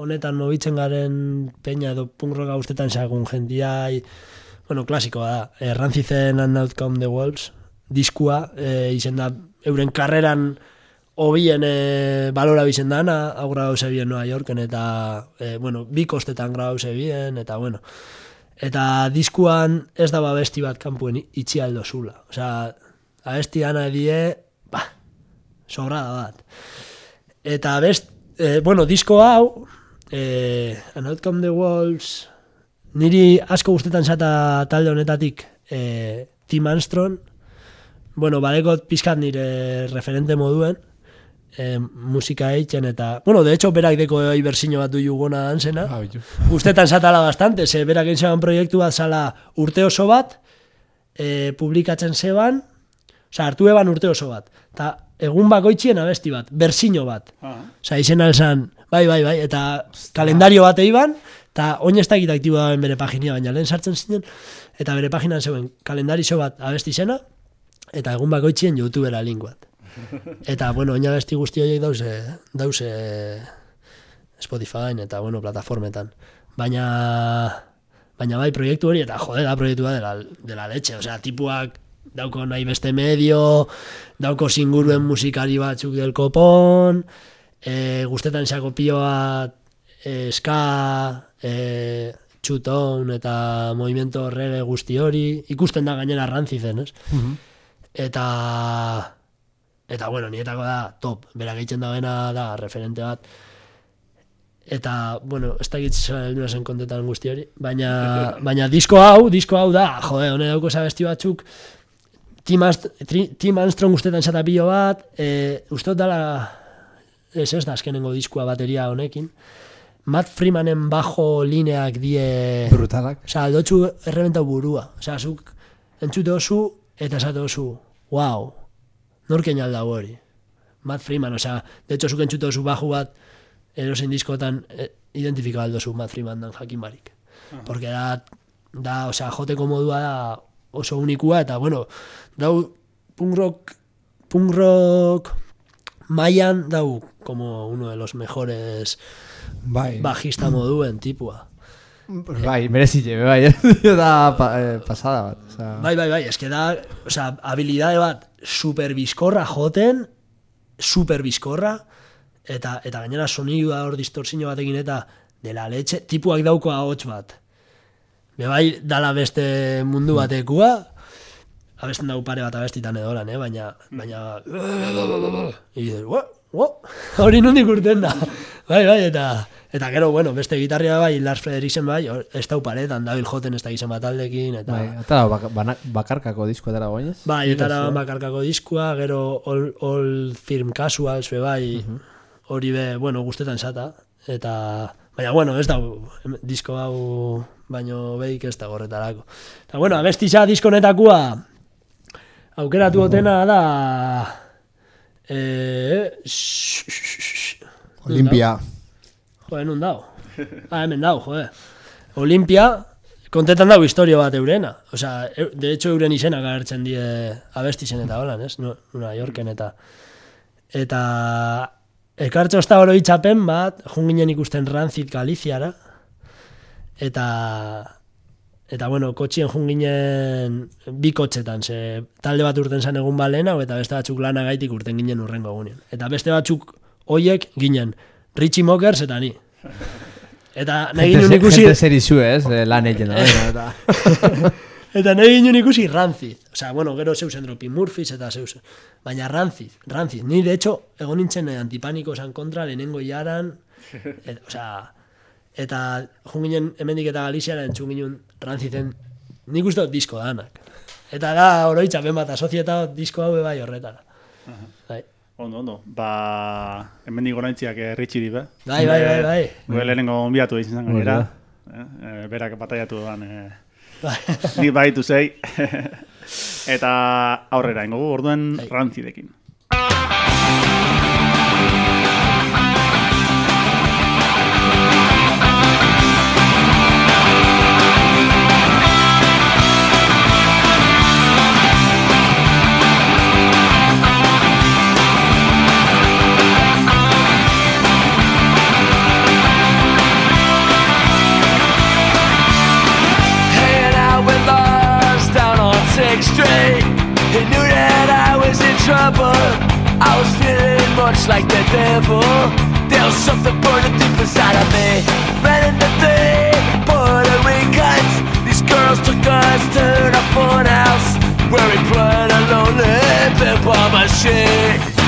honetan mobitzen garen peña edo punk rock guztetan sagun jendiai, bueno, klasikoa da, e, Rancizen and Outcome the Wolves, diskua, e, izen da, euren karreran hobien e, balora bizen dana, hau grabau zebien Nueva Yorken, eta, e, bueno, bi kostetan grabau zebien, eta, bueno, eta diskuan ez da babesti bat kanpuen itxi aldo zula. Osea, abesti dana die, ba, sobrada bat. Eta best, e, bueno, disko hau, e, An Outcome the Wolves, niri asko gustetan zata talde honetatik e, Tim Armstrong, bueno, badekot pizkat nire referente moduen, e, musika eitzen eta, bueno, de hecho, berak deko ibersino bat du jugona dansena, Ah. Gustetan zatala bastante, ze berak zeban proiektu bat zala urte oso bat, e, publikatzen zeban, oza, hartu eban urte oso bat. Ta egun bakoitzien abesti bat, bersino bat. Ah, Osa, izena esan, bai, bai, bai, eta kalendario bat eiban, eta oin ez dakit aktibo dauen bere paginia, baina lehen sartzen zinen, eta bere paginan zeuen kalendario bat abesti izena, eta egun bakoitzien YouTubera link bat. Eta, bueno, oin abesti guzti horiek dause, dause Spotify eta, bueno, plataformetan. Baina, baina bai, proiektu hori, eta jode da proiektua de la, de la leche, osea, tipuak dauko nahi beste medio, dauko singuruen musikari batzuk del kopon, e, guztetan xako pio bat, e, ska, e, txuton eta movimiento reggae guzti hori, ikusten da gainera rantzizen, ez? Eta, eta bueno, nietako da top, berak egiten da da referente bat, eta, bueno, ez da gitzen heldu zen kontetan guzti hori, baina, baina disko hau, disko hau da, jode, hone dauko zabesti batzuk, Tim, Ast Tri- Tim Armstrong ustetan zata pilo bat, e, uste dala, ez ez da azkenengo diskua bateria honekin, Matt Freemanen bajo lineak die... Brutalak. Osa, aldotxu errebentau burua. Osa, zuk entzute osu eta esate osu, wow, norken alda hori. Matt Freeman, osea, de hecho, zuk entzute osu baju bat, erosin diskotan eh, identifika aldozu Matt Freeman dan jakin barik. Porque da, da, osea, joteko modua da oso unikua, eta, bueno, dau punk rock, punk rock mailan dau como uno de los mejores Bai. bajista moduen tipua. Bai, merezi bai. da pa, eh, pasada bat. O sea, Bai, bai, bai, eske da, osea, habilidade bat super bizkorra joten, super bizkorra, eta eta gainera sonidua hor distortzio batekin eta de la leche, tipuak dauko ahots bat. Be bai, dala beste mundu batekua, abesten dau pare bat abestitan edo lan, eh? baina, baina, y dices, "Ua, ua", hori nondik urten da. bai, bai, eta, eta gero, bueno, beste gitarria bai, Lars Frederiksen bai, ez dau paretan, dabil joten ez da gizan bat aldekin, eta... bai, eta bak, bakarkako disko etara goinez. Bai, eta ara bakarkako diskua, gero all, all film casuals, be bai, hori be, bueno, guztetan zata, eta, baina, bueno, ez da, disko hau, baino behik ez da gorretarako. Eta, bueno, abestisa disko netakua, aukeratu gotena da, eh, Olimpia. Joder, nun dau. Ah, hemen dau, joder. Olimpia, kontetan dau historia bat eurena. Osea, eu- de hecho euren izenak agertzen die abestizen eta holan, ez? Nu- Nueva Yorken eta... Eta... Ekartxo ez da oro itxapen bat, junginen ikusten Rancid Galiziara, eta... Eta, bueno, kotxien junginen bi kotxetan, ze talde bat urten zan egun balen hau, eta beste batzuk lana gaitik urten ginen urrengo egunean. Eta beste batzuk hoiek ginen, Richie Mokers eta ni. Eta nahi ginen ikusi, Gente serizu, ez? eh, Lan egin da. eta- eta nahi ginen ikusi Rancid. Osea, bueno, gero zeusen Dropi Murphys eta zeusen. Baina Rancid, Rancid. Ni, de hecho, egon nintzen eh, antipaniko esan kontra, lehenengo jaran, et, osea, eta junginen hemendik eta Galiziara entzun ginen Ranciden, nik uste dut disko danak. Eta da, oroitzapen bat, asozieta disko hau bai horretara. Bai, Ondo, ondo. Ba, hemen digo naintziak erritxiri, be. bai, bai, bai. bai. Gure lehenengo onbiatu izan gainera. Hori Eh, eh, berak bataiatu duan. Eh, bai. nik baitu zei. Eta aurrera, ingo orduen Bai. rantzidekin. Trouble. I was feeling much like the devil. There was something burning deep inside of me. Ran into the Puerto Ricans. These girls took us to the fun house where we played a lonely pinball machine.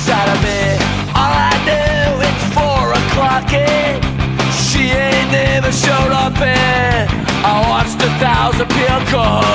Inside of me. All I know it's four o'clock and she ain't never showed up and I watched a thousand people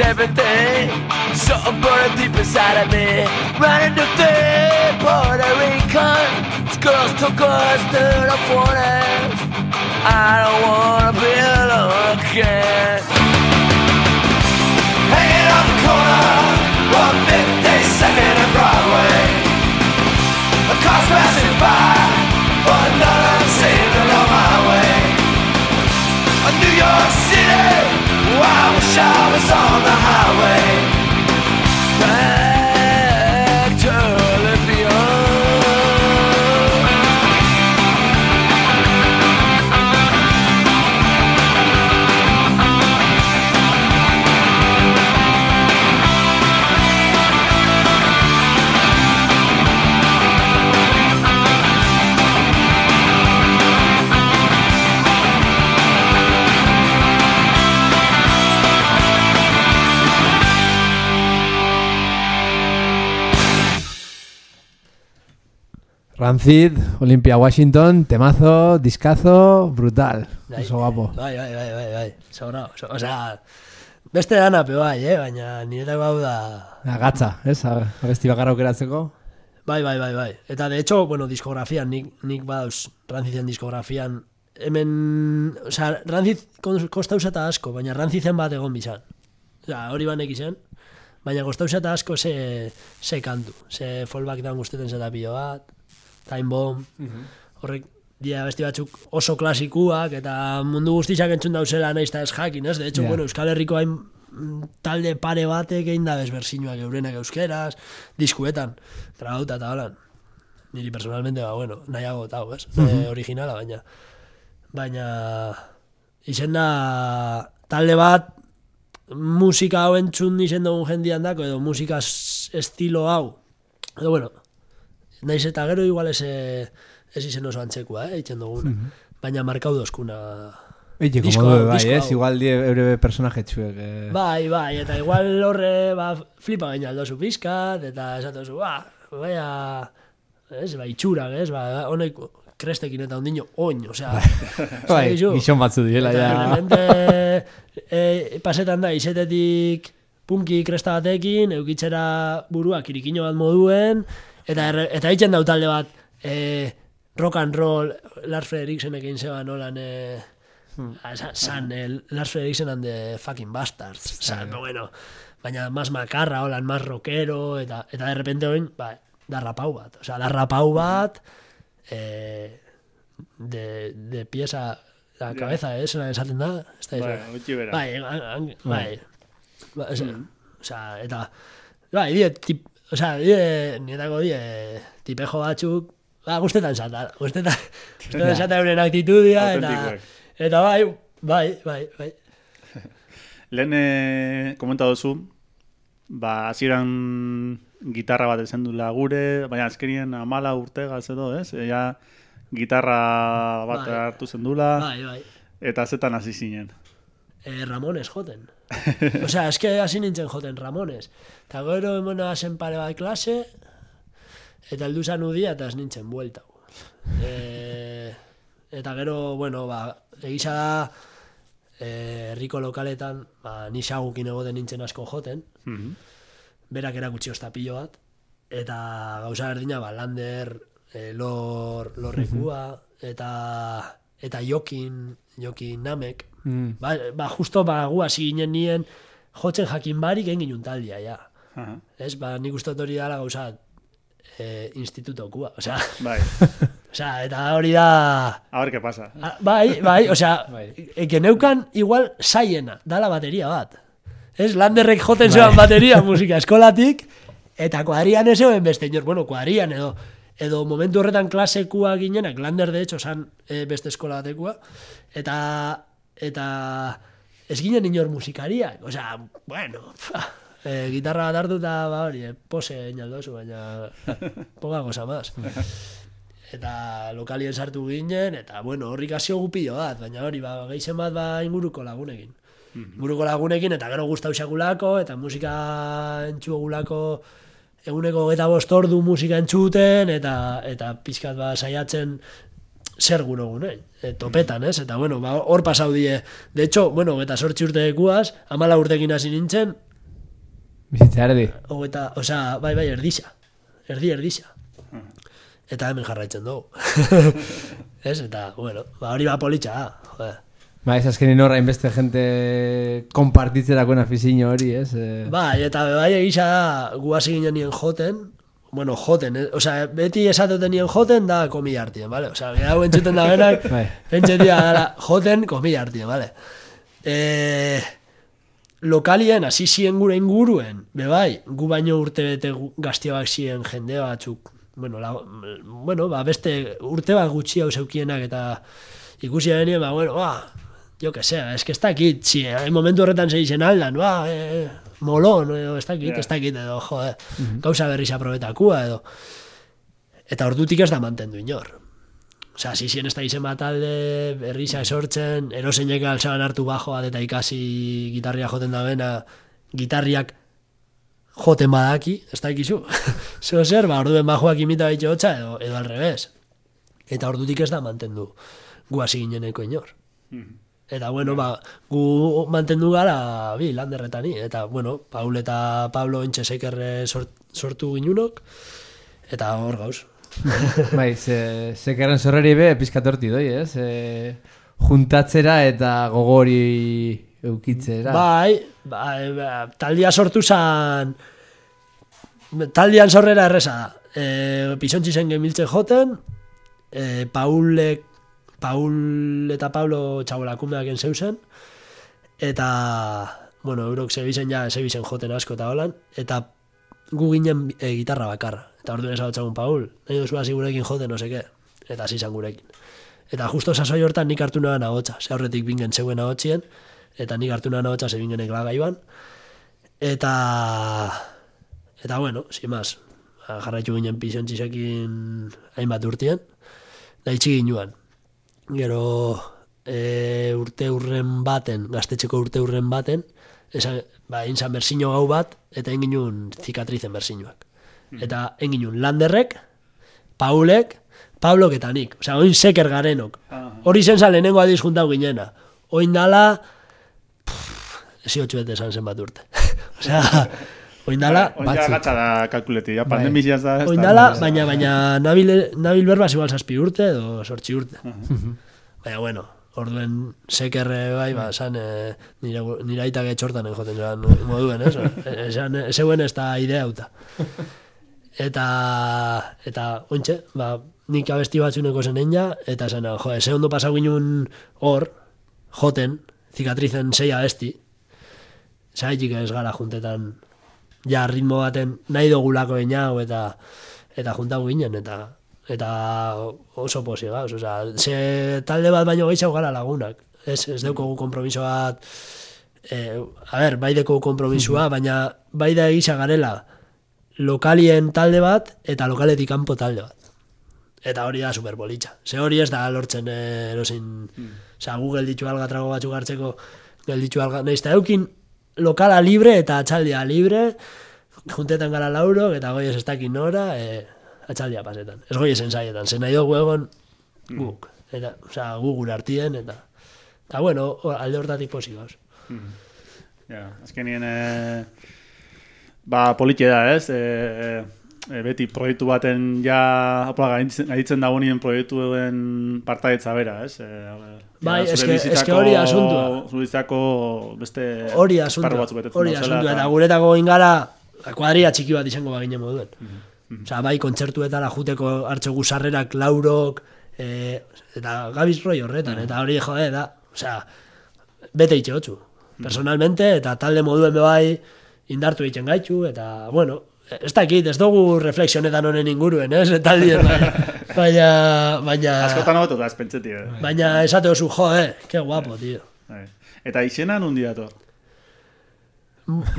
everything? Something burning deep inside of me. Running to third Puerto Rican. Girls took us to the 40s. I don't wanna be alone again. I wish I was on the highway. Rancid, Olimpia Washington, temazo, discazo, brutal. Bai. Oso guapo. Bai, bai, bai, bai, bai. Sobrao, so, osea, beste dana pe bai, eh? baina niretako hau da... Agatza, ez? Abesti bakarra aukeratzeko. Bai, bai, bai, bai. Eta de hecho, bueno, diskografian, nik, nik badauz Rancizen diskografian, hemen, osea, Rancid kostauza eta asko, baina Rancizen bat egon bizan. Osea, hori banek izan, baina kostauza eta asko ze, ze kantu, ze fallback down guzteten zeta pilo bat, time bomb, horrek, dia besti batzuk oso klasikuak, eta mundu guztiak entzun dauzela nahiz eta ez jakin, ez? De hecho, Ja. bueno, Euskal Herriko hain mm, talde pare batek egin da bezbersinuak eurenak euskeraz, diskuetan, tragauta eta holan. Niri personalmente, ba, bueno, nahiago eta ez? Eh, originala, baina. Baina, izen da talde bat, musika hau entzun izen dugun jendian dako, edo musika estilo hau. Edo, bueno, naiz eta gero igual ez, eh, ez izen oso antzekua, eh, eitzen dugun. Baina markau dozkuna. Eite, Disko due, bai, ez? hau. Igual die eure personaje txuek. Eh. Bai, bai, eta igual horre, ba, flipa gaina aldozu pizkat, eta esatu zu, ba, baina, ez, ba, itxurak, ez, ba, honek krestekin eta ondino oin, osea, Bai, zagizu? gizon batzu diela, Eta ja. repente, e, pasetan da, izetetik punki kresta batekin, eukitzera burua kirikino bat moduen, eta, erre, eta eitzen dau talde bat, e, rock and roll, Lars Frederiksenek egin zeban nolan, e, Ah, sa- San, el Lars Frederiksen and the fucking bastards. San, no, bueno, baina más makarra, holan, más rockero, eta, eta de repente oin, ba, da rapau bat. O sea, da rapau bat, eh, de, de pies a la cabeza, eh, zena esaten da. Ez da, Bai, bera. bai, an, an, bai. Ba, o sea, o sea, eta, bai, die, tip, o sea, die, nietako die, tipejo batzuk, ba, guztetan zata, guztetan, guztetan zata euren aktitudia, eta, eta bai, bai, bai, bai. Lehen eh, komenta duzu, ba, hasieran gitarra bat ezen dula gure, baina azkenien amala urtegaz edo, ez? Ea, gitarra bat Bai. hartu zen dula, Bai, bai. eta zetan hasi zinen. Eh, Ramones joten. Osea, eske hasi nintzen joten Ramones. Eta gero emona zen pare bat klase, eta heldu zan udia eta ez nintzen buelta. E, eta gero, bueno, ba, egisa da, eh, herriko lokaletan, ba, ni xagukin egoten nintzen asko joten, Mhm. berak erakutsi ostapillo bat, eta gauza berdina, ba, lander, e, lor, lorrekua, eta eta Jokin, Jokin Namek, Mm. ba, ba justo ba gu hasi ginen nien jotzen jakin barik egin ginen taldia, ja. Aha, Ez, ba, nik uste hori dala gauza e, institutokua, osea, Bai, osea, eta hori da... a ver qué pasa. Ah, Bai, bai, osea, Bai. e, geneukan igual saiena, dala bateria bat. Ez, landerrek joten zeban bateria musika eskolatik, eta kuadrian ez zegoen beste inor, bueno, kuadrian edo, edo momentu horretan klasekua ginenak, lander de hecho san e, beste eskola batekua, eta, eta ez ginen inor musikariak, osea, bueno, pfa, e, gitarra bat hartu eta ba hori, e, pose inaldozu, baina poca cosa más. Eta lokalien sartu ginen, eta bueno, horri kasio gupillo bat, baina hori, ba, geizen bat ba inguruko lagunekin. Inguruko lagunekin, eta gero gustau segulako, eta musika entxugulako eguneko eta bost ordu musika entzuten, eta, eta pizkat ba saiatzen zer gure egunen, e, topetan, ez? Eta bueno, ba, hor pasau die. De hecho, bueno, eta sortzi urte dekuaz, amala urtekin hasi nintzen, Bizitza erdi. Hogeta, osea, bai, bai, erdisa. Erdi, erdisa. Eta hemen jarraitzen dugu. ez, eta, bueno, ba, hori ba politxa, da, joder. Ba, ez azkenin horra inbeste gente kompartitzerako afiziño hori, ez? Eh, Bai, eta bai egisa da, gu hasi ginen nien joten, bueno, joten, eh? osea, beti esatoten nien joten da komila hartien, vale? Osea, hau entzuten da benak, Bai. pentsetia dara, joten komila hartien, vale? E, lokalien hasi ziren gure inguruen, be bai, gu baino urte bete gaztiabak ziren jende batzuk, bueno, la, bueno, ba, beste urte bat gutxi hau zeukienak eta ikusi genien, ba, bueno, ba, jo que sea, es que ez dakit, si, eh, momentu horretan zei zen aldan, ba, eh, molon, edo ez dakit, Ja. ez dakit, edo, jo, eh, gauza berriz aprobetakua, edo, eta ordutik ez da mantendu inor. Osea, hasi ziren ez da izen bat alde, berriza esortzen, eroseinek alzaban hartu bajo bat eta ikasi gitarria joten da bena, gitarriak joten badaki, ez da ikizu. Zeo zer, ba, orduen bajoak imita baitxe hotza, edo, edo al revés. Eta ordutik ez da mantendu gu hasi gineneko inor. Eta, bueno, ba, gu mantendu gara, bi, landerretani. Eta, bueno, Paul eta Pablo entxe sekerre sort, sortu ginunok, eta hor gauz. bai, ze, zekerren zorreri be, pizkat horti doi, ez? E, juntatzera eta gogori eukitzera. Bai, bai, ba, taldia sortu zan, taldian sorrera erresa da. E, Pisontzi zen gemiltzen joten, e, Paulek, Paul eta Pablo txabolakumeak zeusen, eta, bueno, eurok zebizen ja, zebizen joten asko eta holan, eta gu ginen e, gitarra bakarra. Eta orduan esan Paul, nahi duzu hasi gurekin joten, no seke, eta hasi zan gurekin. Eta justo sasoi hortan nik hartu nahan ahotsa, ze horretik bingen zeuen ahotsien, eta nik hartu nahan ahotsa ze bingenek lagaiban. Eta, eta bueno, sin ba, jarraitu ginen pixontxisekin hainbat urtien, da itxi ginuan. Gero e, urte urren baten, gaztetxeko urte urren baten, esan, ba, inzan berzino gau bat, eta egin ginuen zikatrizen berzinuak. Eta egin ginuen landerrek, Paulek, Pablok eta nik. Osea, oin seker garenok. Hori zen zan lehenengo aldiz juntau ginena. Oin dala, hotxu bete esan zen bat urte. Osea, oin dala, Oin ja batzuk. gatza da kalkuleti, ja pandemia oin da- dala, baina, baina nabil, nabil berbaz igual zazpi urte edo sortzi urte. Baina, bueno, orduen sekerre bai, ba, esan e, nire, gu- nire aitak etxortan joten zan moduen, ez? Esan, zeuen ez da idea auta. Eta, eta, ointxe, ba, nik abesti batzuneko zen ja, eta esan, jo, ze ondo pasau ginen hor, joten, zikatrizen sei abesti, zaitik ez gara juntetan, ja, ritmo baten nahi dugulako hau eta eta juntau ginen, eta eta oso posi gauz, osea, ze talde bat baino gehiago gara lagunak, ez, ez daukogu kompromiso bat, e, a ber, bai deko kompromisua, baina bai da egisa garela lokalien talde bat eta lokaletik kanpo talde bat. Eta hori da superbolitza. Ze hori ez da lortzen eh, erosin, osea, gu gelditu alga trago batzuk hartzeko, gelditu alga, nahiz eta eukin lokala libre eta atxaldia libre, juntetan gara lauro, eta goiez ez dakin nora, e, atxaldia pasetan. Ez goiezen saietan, zen nahi dugu egon guk. Eta, osea, gu gure artien, eta, eta bueno, alde hortatik posi gauz. Ja, azkenien, eh, ba, politia da, ez? Eh, e, beti proiektu baten ja apola gainditzen dagoenien proiektuen partaidetza bera, ez? E, Bai, ja, eske- eske hori asuntua. Zure bizitzako beste Hori asuntua, hori asuntua, eta eta- guretako ingara kuadria txiki bat izango bagine moduen. Mhm, Osea, bai, kontzertuetara juteko hartxogu sarrerak, laurok, e, eta gabiz roi horretan, Mhm. eta hori jode da, osea, bete itxe hotzu, personalmente, eta talde moduen bai indartu egiten gaitu, eta, bueno, ez dakit, ez dugu reflexionetan honen inguruen, ez, taldien, baina, baina, baina, Askotan hobeto da, espentsetik. Eh? baina esate oso, jo, eh, que guapo, tío. Bai. Eta izena nundi dator?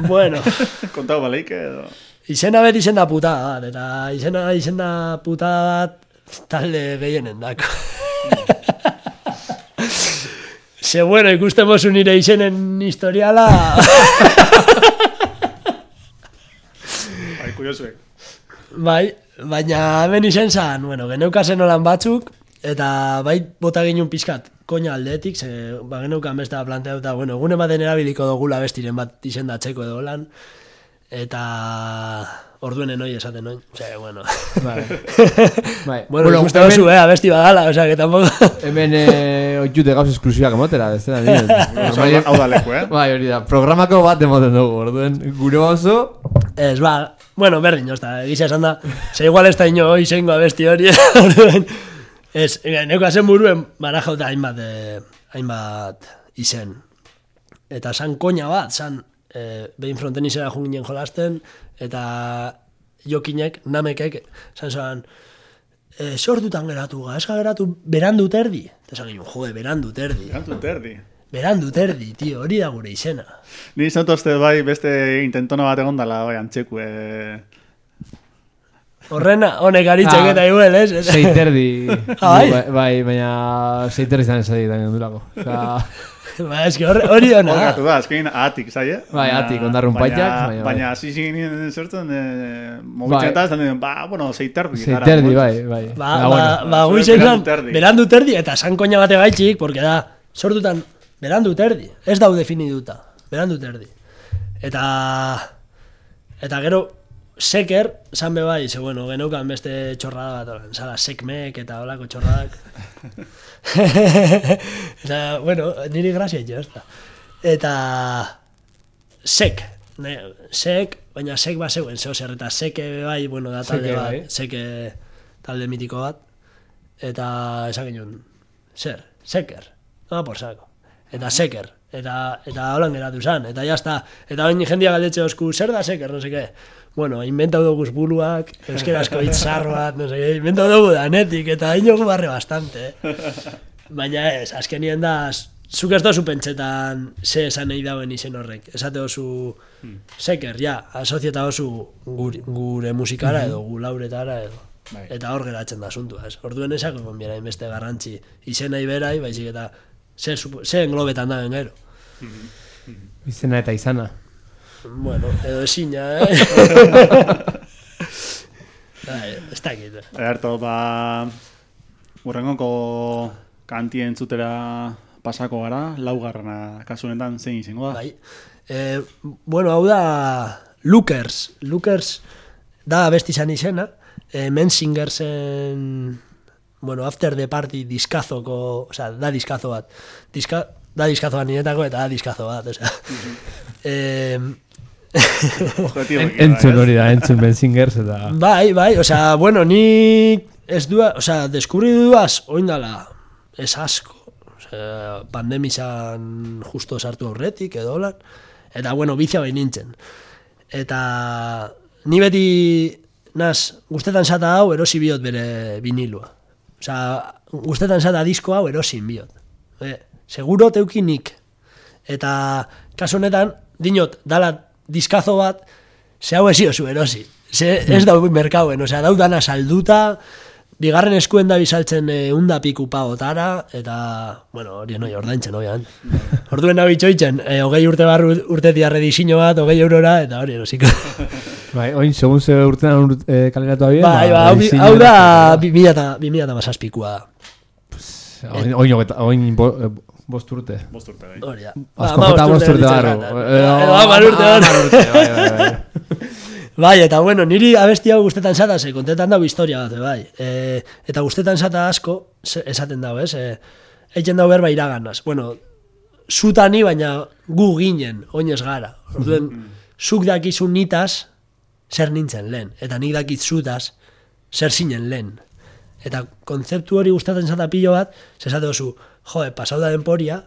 Bueno, Kontau baleik edo... Izena beti izen da puta bat, eta izena izen da puta bat talde gehienen dako. Se bueno, ikusten bozu nire izenen historiala, Bai, kuriosuek. bai, baina hemen izen zan, bueno, geneukazen olan batzuk, eta bai bota ginen pizkat, koina aldetik, ze ba geneukan beste planteatuta, bueno, egun ematen erabiliko dugula bestiren bat izendatzeko edo lan, eta orduen enoi esaten noin, ose, bueno. Bai. bai. Bueno, bueno ikusten dozu, eh, abesti badala, o sea, que tampoco... Hemen eh, oitute gauz esklusiak emotera, ez dena nire. Hau da leku, eh? Bai, hori da, programako bat emoten dugu, orduen, gure oso, Ez, ba, bueno, berdin, ozta, egizia esan da, ze igual ez da ino izango abesti hori, orduan, ez, neko zen buruen, barajauta hainbat, eh, hainbat izen. Eta san koina bat, san, eh, behin fronten izera junginen jolasten, eta jokinek, namekek, san zoan, eh, sortutan geratu ga, eska geratu berandu terdi. Eta esan ginen, jode, berandu terdi. Kantu terdi. Berandu terdi, tio, hori da gure izena. Ni zantozte bai beste intentona bat egon dala, bai, antxeku, eh... Horrena, honek aritzek Ah, eta iguel, ez? seiterdi. Ah, bai? bai, bai, baina seiterdi zan esatik también durako. Osa, Ba, eski hori, hori ona. Horgatu da, azkein atik, zai, eh? Bai, Baina- atik, ondarrun paitak, baina bai. Hasi zinen zertzen, eh, mobitzen eta, zan ba, bueno, zeiterdi. seiterdi, bueno. bai, bai. Ba, Baina, ba, ba, guizen berandu terdi. terdi, eta san koina bate gaitxik, porque da, sortutan, berandu terdi. Ez dau definiduta, berandu terdi. Eta, eta gero, seker, zan bai, ze bueno, geneukan beste txorrada bat, olan, zala, sekmek eta holako txorradak. eta, bueno, niri grazia ez da. Eta, sek, ne, sek, baina sek bat zeuen, zeo zer, eta seke bai, bueno, da talde bat, bai. seke talde mitiko bat, eta esan genuen, zer, seker, no por saco, eta seker, eta, eta holan geratu zan, eta jazta, eta hain jendia galdetxe osku, zer da seker, no seke, bueno, inventau dugu buluak, euskerazko hitzar bat, no seke, inventau dugu danetik, eta inogu barre bastante, eh? Baina ez, azkenien da, zuk ez dozu pentsetan ze esan nahi dauen izen horrek. Esate oso seker, ja, asozieta oso gure, gure musikara edo gu lauretara edo. Bai. Eta hor geratzen da asuntua, ez? Orduen esako konbiera inbeste garrantzi izen nahi berai, baizik eta ze, ze englobetan da gero. Izena eta izana. Bueno, edo esina, eh? Bai, ez dakit. eh. Erto, ba... Urrengoko kanti entzutera pasako gara, laugarrena kasu honetan zein izango da. Bai. E, bueno, hau da Lookers. Lookers da besti izan izena. E, Mensingersen bueno, After the Party diskazoko, osea, da diskazo bat. Diska, da diskazo bat niretako eta da diskazo bat, osea. e, Objetiboekin, Entzun hori da, entzun Benzingers eta... bai, bai, osea, bueno, ni ez du, osea, deskurri duaz, oindala, ez asko. Osea, pandemizan justo sartu aurretik edo lan. Eta, bueno, bizia behin nintzen. Eta ni beti naz, guztetan zata hau erosi biot bere vinilua. Osea, guztetan zata disko hau erosin biot. E, seguro teukinik. Eta kasu honetan, dinot, dala diskazo bat, ze hau ezio zu erosi. Ze ez dau merkauen, osea, dau dana salduta, bigarren eskuen da bizaltzen e, unda piku paotara, eta, bueno, hori noi ordaintzen, oian. Orduen hau itxoitzen, e, hogei urte barru urte diarre disino bat, hogei eurora, eta hori erosiko. Bai, oin, segun ze urtean ur, eh, kaleratu abien, bai, ba, hau, bi- hau da, bi mila eta, mazazpikua da. Oin, oin, oin eh, bost urte. Bost urte, bai. Hori da. Asko jota bost urte barru. Edo hamar urte urte, bai, bai, bai. Bai, eta bueno, niri abesti hau guztetan zata, ze kontetan dago historia bat, bai. E, eta guztetan zata asko, esaten dago, ez? E, Eitzen dago berba iraganaz. Bueno, zutani, baina gu ginen, oinez gara. Orduen, zuk dakizu nitaz, zer nintzen lehen. Eta nik dakit zutaz, zer zinen lehen. Eta kontzeptu hori gustatzen zata pilo bat, zesate oso, jo, e, pasau da denporia,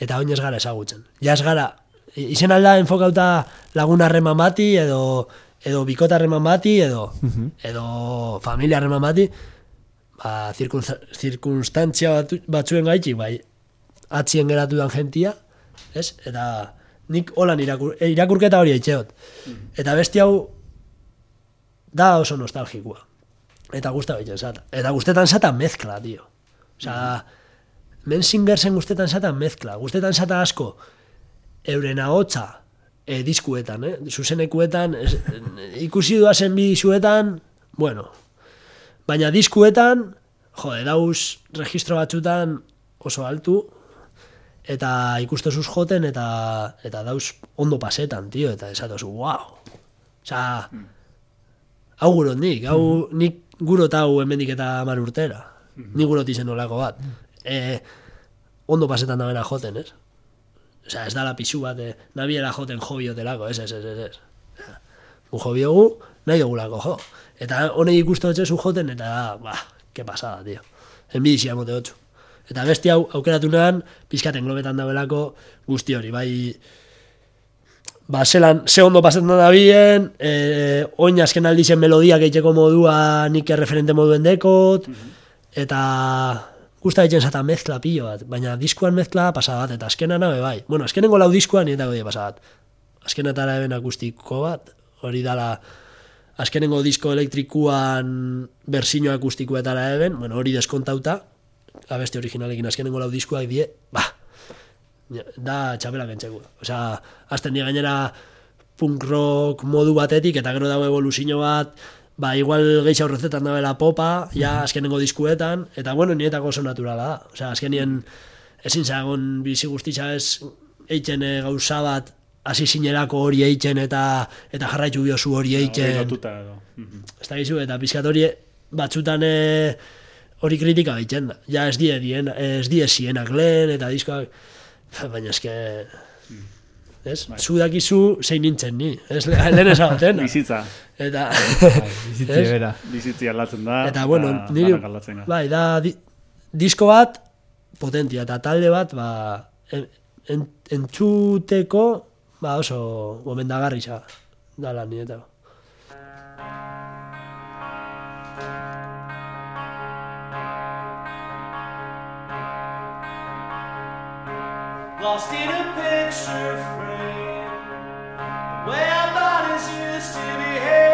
eta oinez gara ezagutzen. Ja ez gara, izen alda enfokauta lagun harreman bati, edo, edo bikota harreman bati, edo, edo familia harreman bati, ba, zirkunstantzia batu, batzuen gaitxik, bai, atzien geratu dan jentia, ez? Eta nik holan irakur, e, irakurketa hori eitxeot. Eta besti hau da oso nostalgikoa. Eta gusta egiten zata. Eta guztetan zata mezkla, tio. Osa, men singersen guztetan zata mezkla. Guztetan zata asko, euren ahotsa e, diskuetan, eh? zuzenekuetan, es, ikusi duazen bi zuetan, bueno, baina diskuetan, jo, dauz registro batzutan oso altu, eta ikustozuz joten, eta, eta dauz ondo pasetan, tio, eta esatozu, wow. Osa, hau gurot nik, hau nik gurot hau hemendik eta hamar urtera. Ni gurot izen olako bat. E, ondo pasetan da bera joten, ez? Osea, ez da la pixu bat, eh, nabiela joten jobiotelako, ez, ez, ez, ez, ez. Gu jobiogu, nahi dugulako jo. Eta honei ikustu zu joten, eta, ba, ke pasada, tio. Enbidizia mote hotzu. Eta besti hau, aukeratu nahan, pizkaten globetan dabelako guzti hori, bai, ba, zelan, ze ondo pasetan da bien, e, oin azken aldizen melodiak eiteko modua nik erreferente moduen dekot, eta gusta egiten zata mezkla pilo bat, baina diskuan mezkla pasa eta azkena nabe bai. Bueno, azkenengo lau diskuan nietako die pasa bat. Azkenetara eben akustiko bat, hori dala azkenengo disko elektrikuan bersino akustikoetara eben, bueno, hori deskontauta, abesti originalekin azkenengo lau diskuak die, ba, da txapela kentzeko. Osea, azten gainera punk rock modu batetik, eta gero dago evoluzio bat, ba, igual geisha horrezetan dabela popa, ja azkenengo diskuetan, eta bueno, nietako oso naturala da. Osea, azkenien ezin zagon bizi guztitza ez eitzen eh, gauza bat hasi zinerako hori eitzen eta eta jarraitu biozu hori eitzen. Mhm. Ez da gizu, eta pizkat hori batzutan eh, hori kritika egiten da. Ja ez die, dien, ez die zienak lehen, eta diskoak, baina eske... Ez? Bai. Zu dakizu zein nintzen ni, ez le- lehen ezabaten. Bizitza, Eta, Bizitzi Ez? bera. bizitzi aldatzen da. eta bueno, niri, da. bai, da, di, disko bat potentia, eta talde bat, ba, en, en, entzuteko, ba, oso gomendagarri za, dala nietako. Lost in a picture frame Where bodies used to behave.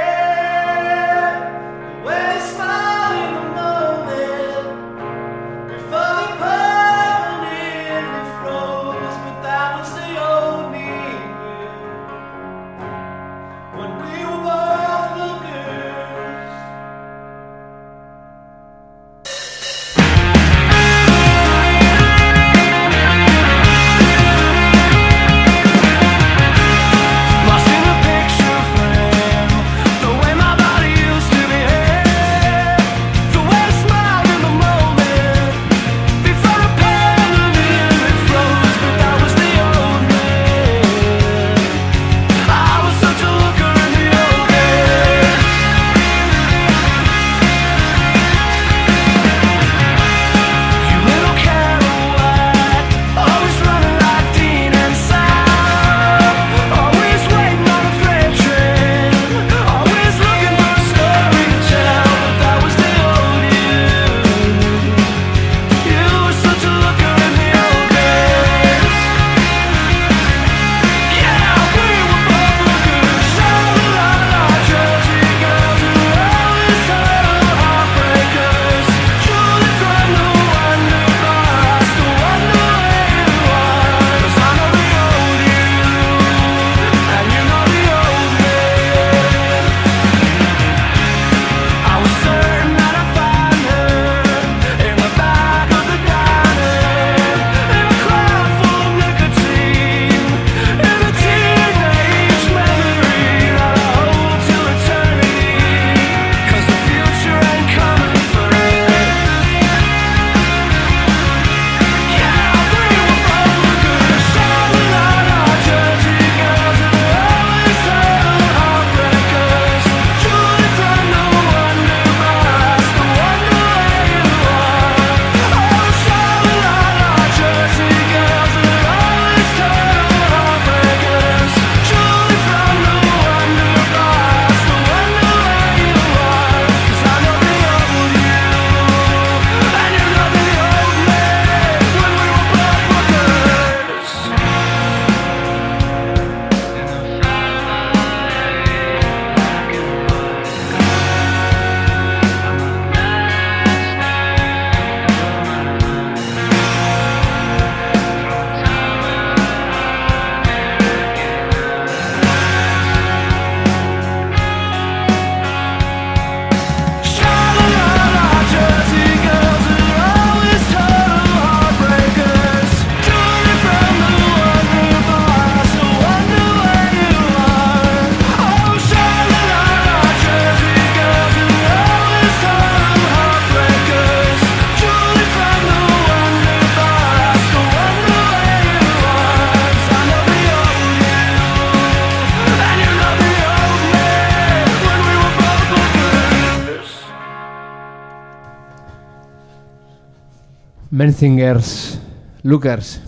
Menzingers, Lookers.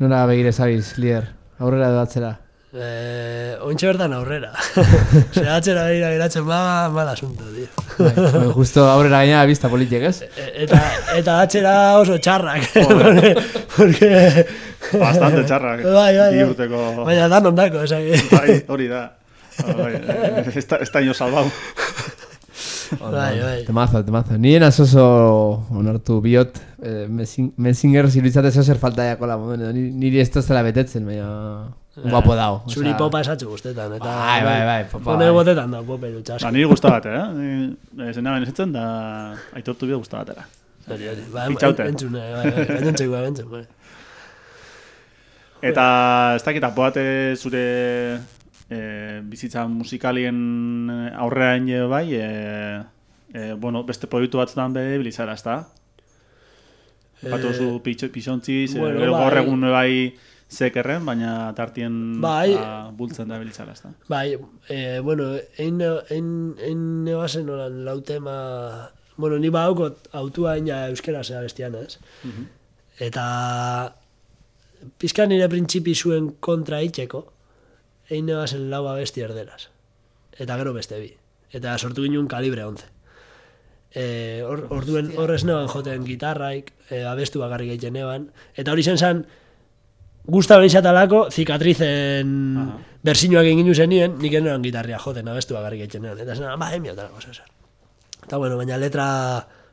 Nora begire zabiz, lider. Aurrera edo atzera. Eh, ointxe bertan aurrera. Zehatzera begira geratzen ba, mal asunto, tío. Bai, bai, justo aurrera gaina bizta politiek, ez? E- Eta, eta atzera oso txarrak. porque, porque, Bastante txarrak. Bai, bai, bai. urteko... baina dan ondako, esan. Bai, hori da. Bai, ez da ino salbau. Bai, bai. Temazo, temazo. Nien oso onartu biot, eh, Menzing- Menzingers iruditzate zeo zer falta jakola, edo ni- niri ez tozela betetzen, baina guapo dao. Zuri popa esatzu guztetan. Eta, Bai, bai, bai, popa, Hone bai. botetan da, popa irutxasko. Ba, niri gustabat, eh? Ni- Zena ben esetzen da aitortu bide gustabatera. Hori, hori. Ba, Pitxaute. entzune, bai, bai. Gainontzeko, gainontzeko, bai. Eta ez dakit apoate zure e, bizitza musikalien aurrean bai, e, e, bueno, beste proiektu batzutan be bilizara, ez da? Batu zu pitxo- pixontziz, bueno, bueno, gero bai. gaur egun bai zekerren, baina tartien Bai. ba, bultzen da bilizara, ez? Bai, eh, bueno, ein nebazen nolan lau tema... Bueno, ni baukot autua ina euskera zea bestian, ez? Eta pizka nire printzipi zuen kontra itxeko, ein nebazen lau abesti erderaz. Eta gero beste bi. Eta sortu ginen kalibre 11. E, or, orduen horrez neban joten gitarraik, e, abestu bakarrik egiten neban. Eta hori zen zan, Gusta benxatalako, zikatrizen bersinuak egin zenien, nik enoan gitarria joten, abestu bakarrik egiten nean. Eta zen, ba, emia talako zer. Eta bueno, baina letra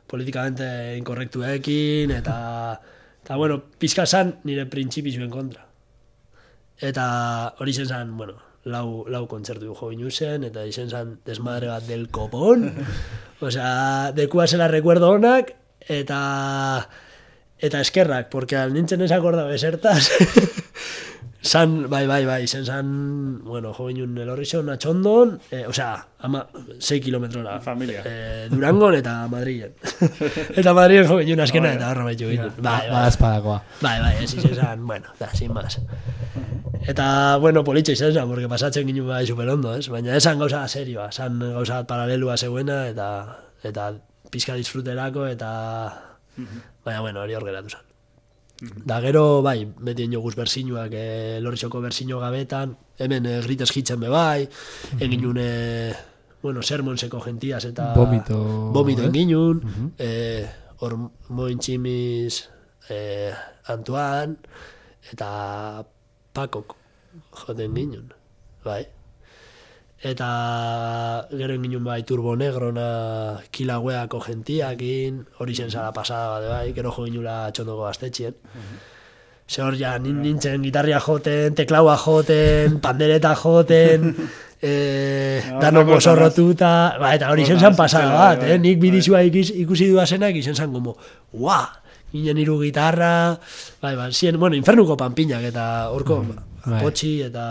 politikamente inkorrektuekin, eta, eta bueno, pizka zan nire printzipi zuen kontra. Eta hori zen zan, bueno, lau, lau kontzertu jo ginu zen, eta izen zan desmadre bat del kopon. Osea, dekua zela recuerdo honak, eta eta eskerrak, porque al nintzen ez akorda besertaz. san, bai, bai, bai, zen san, bueno, jo ginen elorrixo natxondon, eh, osea, ama, 6 kilometrora. Familia. Eh, Durangon eta Madrilen. eta Madrilen jo ginen azkena eta horra baitu ginen. Bai, Bada bai, espadakoa. bai, bai, ez izan zan, bueno, da, sin más. Eta, bueno, politxe izan zan, porque pasatzen ginen bai super ondo, ez? Baina esan gauza serioa, esan gauza paralelua zegoena, eta, eta pizka disfruterako, eta, baina, bueno, hori hor geratu zan. Da gero, bai, beti joguz bersinuak, e, lorixoko bersino gabetan, hemen e, gritez hitzen be bai, egin june, bueno, sermonseko gentiaz eta... Vomito, Vomito ez? egin jun, eh, hor moin tximiz, eh, Antoine, eta Pakok joten ginen, bai. Eta gero egin ginen bai Turbo Negrona kilagueako gentiakin, hori zen zara pasada bat bai, gero jo ginula txondoko gaztetxien. Ze hor ja nin- nintzen gitarria joten, teklaua joten, pandereta joten, eh, Ja, dano otra cosa mozorrotuta, ba, eta hori zen zan pasada bai, bat, bai, eh? nik bai. bidizua ikus, ikusi duazenak izen zan como, ua, ginen hiru gitarra, bai, ba, zien, bueno, infernuko panpinak eta horko, bai. Potxi eta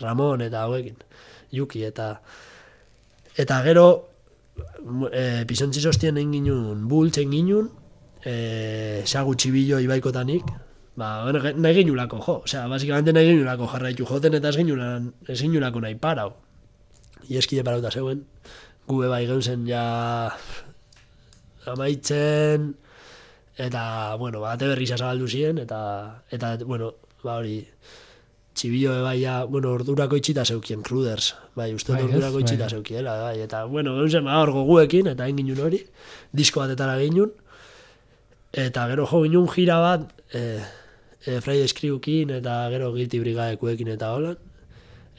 Ramon eta hauekin, Yuki eta eta gero e, pisontzi sostien egin ginen bultzen ginen e, sagu txibillo ibaikotanik. Ba, nahi ginulako jo osea, basikamente nahi ginulako jarraitu joten eta ez ginulan, ez ginulako nahi parau. Ieskide parauta zeuen gube bai geuzen ja amaitzen eta, bueno, ba, ate berri zabaldu ziren eta, eta bueno, ba hori txibillo bai ja, bueno, ordurako itxita zeukien Cruders, bai, uste Bai, ordurako itxita Bai. zeukiela, bai, eta, bueno, geuzen, ba, hor goguekin, eta egin ginen hori, disko batetara ginen, eta gero jo ginen jira bat, e, e, Friday Screwkin, eta gero Guilty Brigadekuekin eta holan,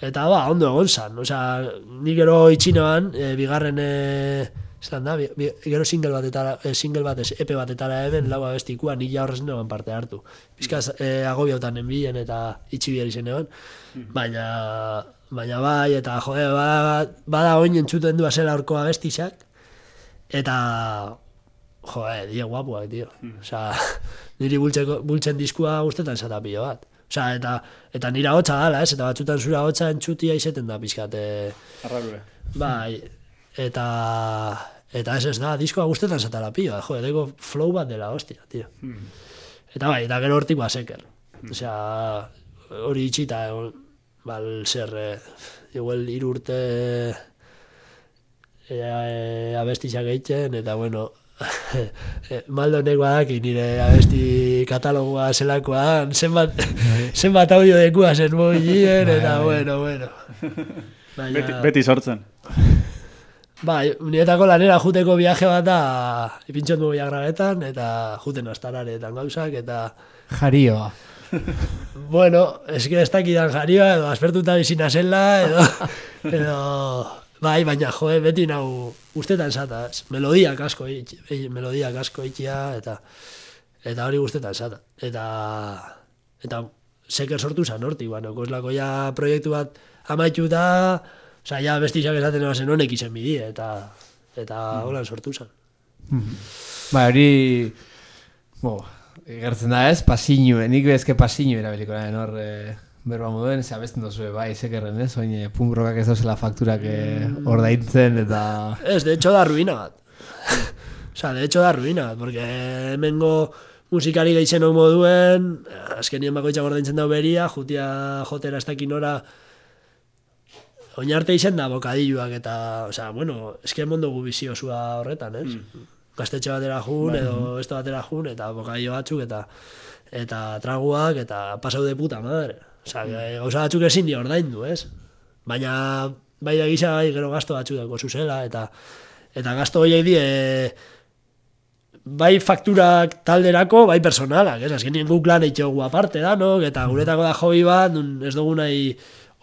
eta ba, ondo egon zan, osea, ni gero itxinean, e, bigarren, e, zelan da, gero single batetara, e, single bat, epe batetara hemen, lau abestikua, nik ja horrez neban parte hartu. Bizkaz, e, agobiautan enbien eta itxi bihar izen egon, baina, baina bai, eta jo, e, bada, bada oin entzuten du zela horko abestixak, eta, jo, e, die guapuak, tio. Osea, niri bultzeko, bultzen diskua guztetan zata pilo bat. Osea, eta, eta nira hotza dala, ez? Eta batzutan zura hotza entzutia izeten da pizkat, e, Arrarure. Bai, eta eta ez ez da, diskoa guztetan zatala pioa, jo, edeko flow bat dela, hostia, tio. Eta bai, eta gero hortik baseker. Osea, hori itxita, egon, bal, zer, eh, igual hiru urte e, e, abestixak egiten, eta bueno, eh, maldo nek badaki nire abesti katalogoa zelakoa, zenbat, zenbat audio dekua zen mogilien, eta bueno, bueno. Baina, Beti, beti sortzen. Bai, niretako lanera juteko viaje bat da, ipintxot mogu grabetan, eta juten astararetan gauzak, eta, Jarioa. bueno, eske ez dakidan jarioa, edo aspertuta bizina zela, edo, edo, bai, baina jo, beti nau ustetan zata, melodiak asko, itxi, eh, melodiak asko itxia, eta, eta hori guztetan zata. Eta, eta seker sortu zan hortik, bueno, koslako ja proiektu bat amaitu da, Osa, ja bestizak esaten zen honek izen bidi, eta, eta holan sortu zan. Ba, hori... Bo, gertzen da ez, pasiño, nik bezke pasiño erabiliko naren hor e, berba moduen, ze abesten dozue, bai, sekerren ez, oin e, punk rockak ez dauzela fakturak e, ordaintzen eta... Ez, de hecho da ruina bat. Osa, de hecho da ruina porque hemengo musikari gehitzen moduen, azkenien bakoitzak ordaintzen dau beria, jutia jotera ez dakin ora, oinarte izen da bokadilluak eta, osea, bueno, eske mondo gu biziozua horretan, ez? Gaztetxe batera jun, edo esto batera jun, eta bokadillo batzuk, eta eta traguak, eta pasau de puta madre. Osea, gauza batzuk ezin di ordaindu, ez? Baina, bai da gisa, bai, gero gasto batzuk dago zuzela, eta eta gasto horiek die, bai fakturak talderako, bai personalak, ez? Azkenien guk lan eitxogu aparte da, no? Eta guretako da hobi bat, ez dugu nahi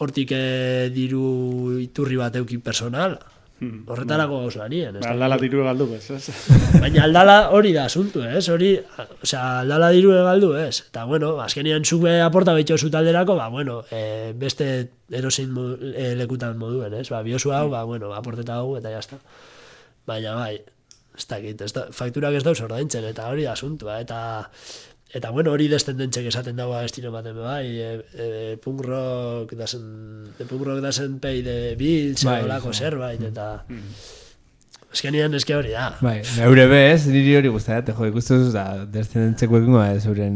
hortik eh, diru iturri bat euki personal. Horretarako gauza nien. ez Ba, da- aldala diru galdu, bez, ez? Baina aldala hori da asuntu, ez? Hori, osea, aldala diru galdu, ez? Eta, bueno, azkenian zuke aporta behitxo zu talderako, ba, bueno, e, beste erosin mo, e, lekutan moduen, ez? Ba, biosu hau, ba, bueno, aporteta hau, eta jazta. Baina, bai, ez dakit, ez da, fakturak ez dauz ordaintzen, eta hori da asuntua, eta Eta bueno, hori descendentzek esaten dagoa estilo baten bai, e, e, punk rock dasen, de punk rock dasen pay de bills, Bai, bai, olako jo. zerbait, eta... Eskenean eske hori da. Bai, neure bez, niri hori guztatzen, jo, ikustu duz, da, descendentzeko egingo da, zeuren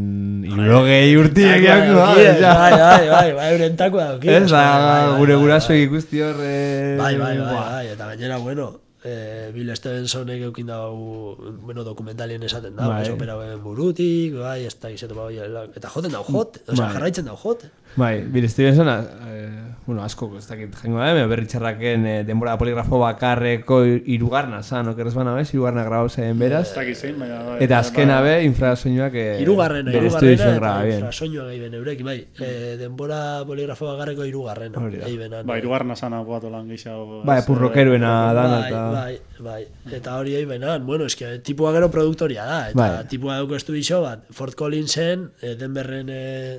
irurogei urtiek Bai, jaku, bai, bai, bai, bai, bai, euren takoa. Ez, da, bai, bai, gure bai, bai. ikusti hor... Bai, bai, bai, bai, eta gainera, bueno, eh, Bill Stevensonek eukin dau, bueno, dokumentalien esaten da, Bai. operauen burutik, bai, ez da gizetu bai, eta joten dau jot, Bai. jarraitzen dau jot. Bai, Bill Stevenson, eh, bueno, asko, ez dakit jengo da, me berri txarraken eh, denbora poligrafo bakarreko irugarna, zan, okeres bana bez, irugarna grabau zen beraz. Ez dakit zein, baina... bai, Eta bai, azkena bai. be, infrasoinuak eh, Irugarrena, irugarrena, eta infrasoinua gehi ben eurek, bai, eh, denbora poligrafo bakarreko irugarrena, gehi benan. Ba, irugarna sana guatu lan gehiago. Bai, purrokeruena eh, dana bai, eta... bai, bai, eta hori benan, bueno, eske, tipua gero produktoria da, eta Bai. tipua dauko estudio bat, Fort Collinsen, eh, Denverren eh,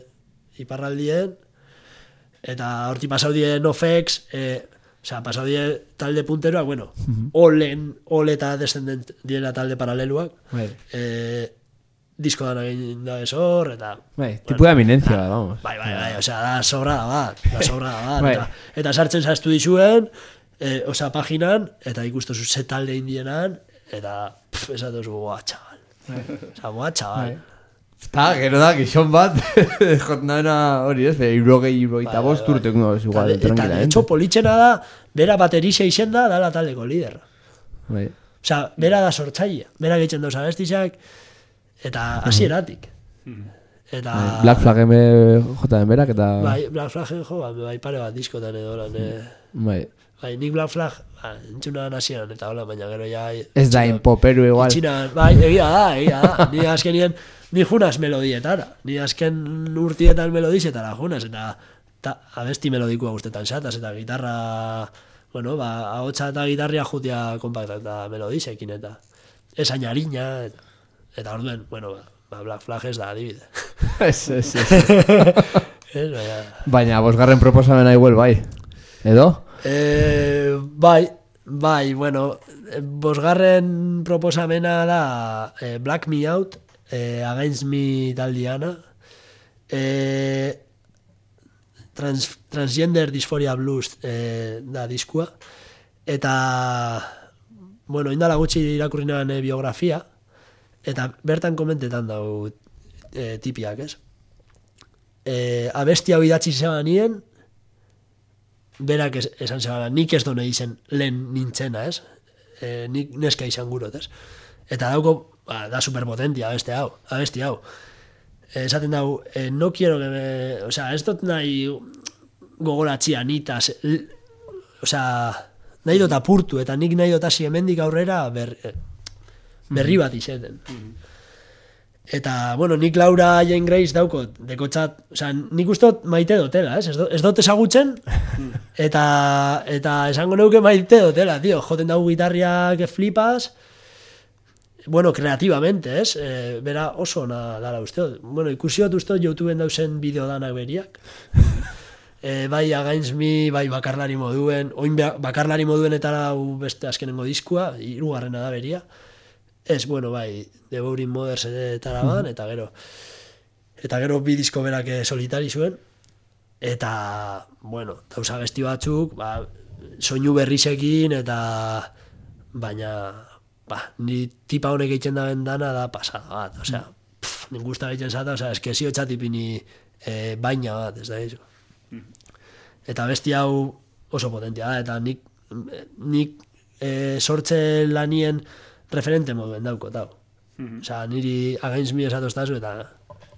iparraldien, eta horti pasau die Nofex, eh, Osea, pasau die talde punteroak, bueno, olen, ole eta descendent diela talde paraleluak, Bai, eh, disko dana egin da ez eta... bai, tipu de eminencia, da, vamos. Bai, bai, bai, osea, da sobrada bat, da sobrada bat. Bai. eta, eta sartzen zaztu dizuen, e, osea, paginan, eta ikustu zu ze talde indienan, eta pff, esatu zu, boa, txabal. Osea, boa, txabal. Eta, gero da, gizon bat, jotnana hori ez, be, irrogei, irrogeita Bai, bost urte egungo ez Eta, igual, de- eta de tranquilamente. hecho, politxena da, bera baterixe izen da, dala taldeko lider. Bai. Osea, bera da sortzailea, bera gehitzen dauz abestizak, eta hasieratik. Eta... Bai, Black Flag eme jota den berak, eta... Bai, Black Flagen jo, ba, bai pare bat diskotan edo lan, eh. Bai. Bai, nik Black Flag, ba, entzuna hasieran eta hola, baina gero ja... Ez da inpoperu igual. Itxinan, bai, egia da, egia da. Ni azkenien, ni junaz melodietara. Ni azken urtietan melodizetara junaz, eta ta, abesti melodikoa guztetan xataz, eta gitarra, bueno, ba, ahotsa eta gitarria jutia kompakta eta melodizekin, eta esain harina, eta, eta orduen, bueno, ba, ba, Black Flag ez da adibide. Ez, ez, ez. Baina... Bosgarren proposamena igual, bai. Edo? Eh, bai, bai, bueno, bosgarren proposamena da eh, Black Me Out, eh, Against Me taldiana, eh, trans, Transgender Dysphoria Blues eh, da diskua, eta, bueno, indala gutxi irakurri nahan eh, biografia, eta bertan komentetan dau eh, tipiak, ez? Eh, abesti hau idatzi zebanien, berak es, esan zebala, nik ez done izen lehen nintzena, ez? E, nik neska izan gurot, ez? Eta dauko, ba, da superpotentia abeste hau, abesti hau. Eh, Esaten dau, eh, no quiero que me... O sea, ez dut nahi gogoratzia nitas... l- O sea, nahi dut apurtu, eta nik nahi dut hasi hemendik aurrera ber, eh, berri bat izeten. Eta, bueno, nik Laura Jane Grace daukot, dekotzat, osea, nik uste maite dutela, ez? Ez dut, ez dut ezagutzen, eta, eta esango neuke maite dutela, tío, joten dago gitarriak flipas, bueno, kreatibamente, ez? E, bera oso ona dala uste dut. Bueno, ikusi dut uste dut YouTubeen dauzen bideo danak beriak. e, bai against me, bai bakarlari moduen, oin ba- bakarlari moduen eta hau beste azkenengo diskua, hirugarrena da beria. Ez, bueno, bai, The Boring Mothers eta ban, eta gero eta gero bi disko berak eh, solitari zuen, eta, bueno, dauza besti batzuk, ba, soinu berrisekin, eta baina, ba, ni tipa honek egiten da dana da pasada bat, osea, pff, nik gusta egiten zata, osea, eske zio txatipini e, baina bat, ez da izo. Eta besti hau oso potentia da, eta nik, nik e, sortze lanien referente moduen dauko, tau. Osea, niri against mi esatoztazu eta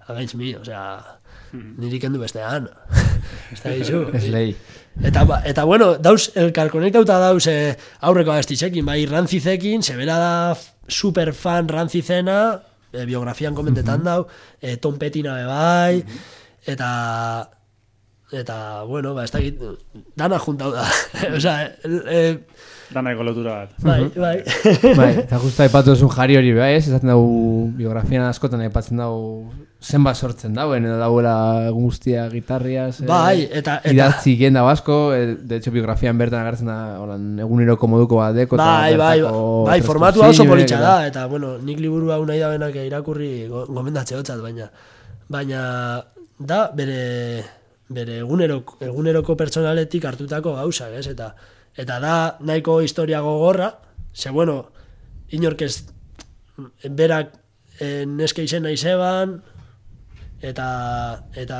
against mi, osea, niri kendu bestean. ez da gizu. Slay. Eta, ba- eta bueno, dauz, elkar konektauta dauz eh, aurreko abestitzekin, bai Rancizekin, sebera da super fan Rancizena, eh, biografian komentetan dau, eh, Tom Pettina be bai, eta eta, bueno, ba, ez dakit, dana juntau da. Osea, eh, Danako lotura bat. bai, bai. bai, eta justa aipatu duzun jari hori bai, ez? Esaten dugu biografian askotan aipatzen dugu zenbat sortzen dauen, edo dauela guztia gitarriaz, Bai, eta- eta- idatzi gen da asko, eh, de hecho biografian bertan agertzen da, holan, eguneroko moduko bat deko, Bai, bai, bai, formatua oso politxa eta- da, eta, bueno, nik liburu hau nahi da benak irakurri go- gomendatze hotzat, baina, baina, da, bere, bere eguneroko, eguneroko pertsonaletik hartutako gauzak, ez, eta, eta da nahiko historia gogorra, ze, bueno, inork ez, berak eh, neske izena izeban, eta, eta,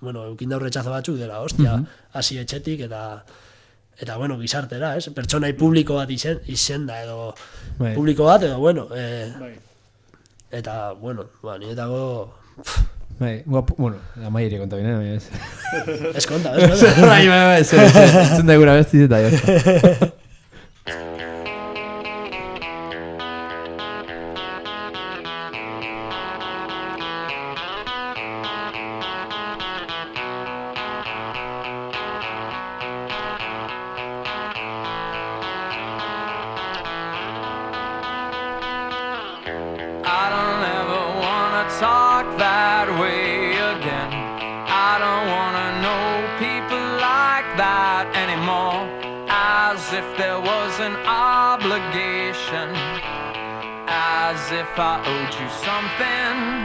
bueno, eukin daur retxazo batzuk dela, ostia, hasi etxetik, eta, eta, bueno, gizartera, ez? Pertsonai publiko bat izen, izen da, edo Bai. publiko bat, edo, bueno, eh, Bai. eta, bueno, ba, niretako, Bai, guapo, bueno, amaieri konta bine, bai, ez. ez konta, ez konta. bai, bai, bai, ez, ez, ez, entzun da gura bestiz eta I owed you something.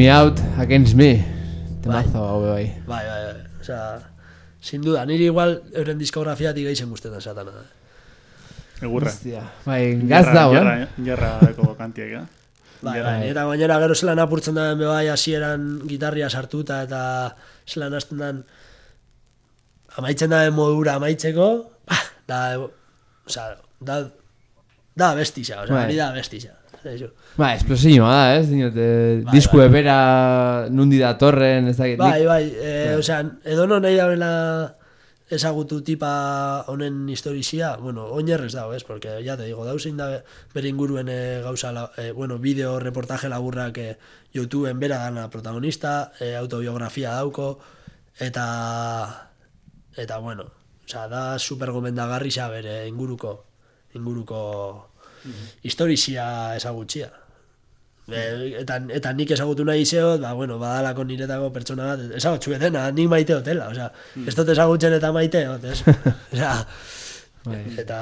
Me Out, Against Me. Temazo hau bai. Bai, bai, bai. Osea, sin duda, niri igual euren diskografiatik gehisen guztetan satana. Egurra. Hostia. Bai, gaz dago, eh? Gerra, kantiek, eh? Bai, Gerra. bai, eta gainera gero zelan apurtzen da be bai hasieran gitarria sartuta eta zelan hasten den amaitzen da modura amaitzeko, da, osea, da, da bestixa, osea, Bai. hori da bestixa. Ba, esplosioa da, ez? Dinot, eh, Bai, disku bai. ebera nundi datorren, ez dakit. Bai, bai, e, osea, edo no nahi dabeela ezagutu tipa honen historizia, bueno, oinerrez dago, ez, porque ya te digo, dauzein da bere inguruen e, gauza, la, e, bueno, bideo, reportaje laburrak e, YouTubeen bera dana protagonista, e, autobiografia dauko, eta, eta bueno, osea, da super gomendagarri bere inguruko, inguruko historizia ezagutxia. E, eta, eta nik ezagutu nahi zeot, ba, bueno, badalako niretako pertsona bat, ezagutxu dena, nik maite hotela, osea, ez dut ezagutzen eta maite hot, ez? osea, eta,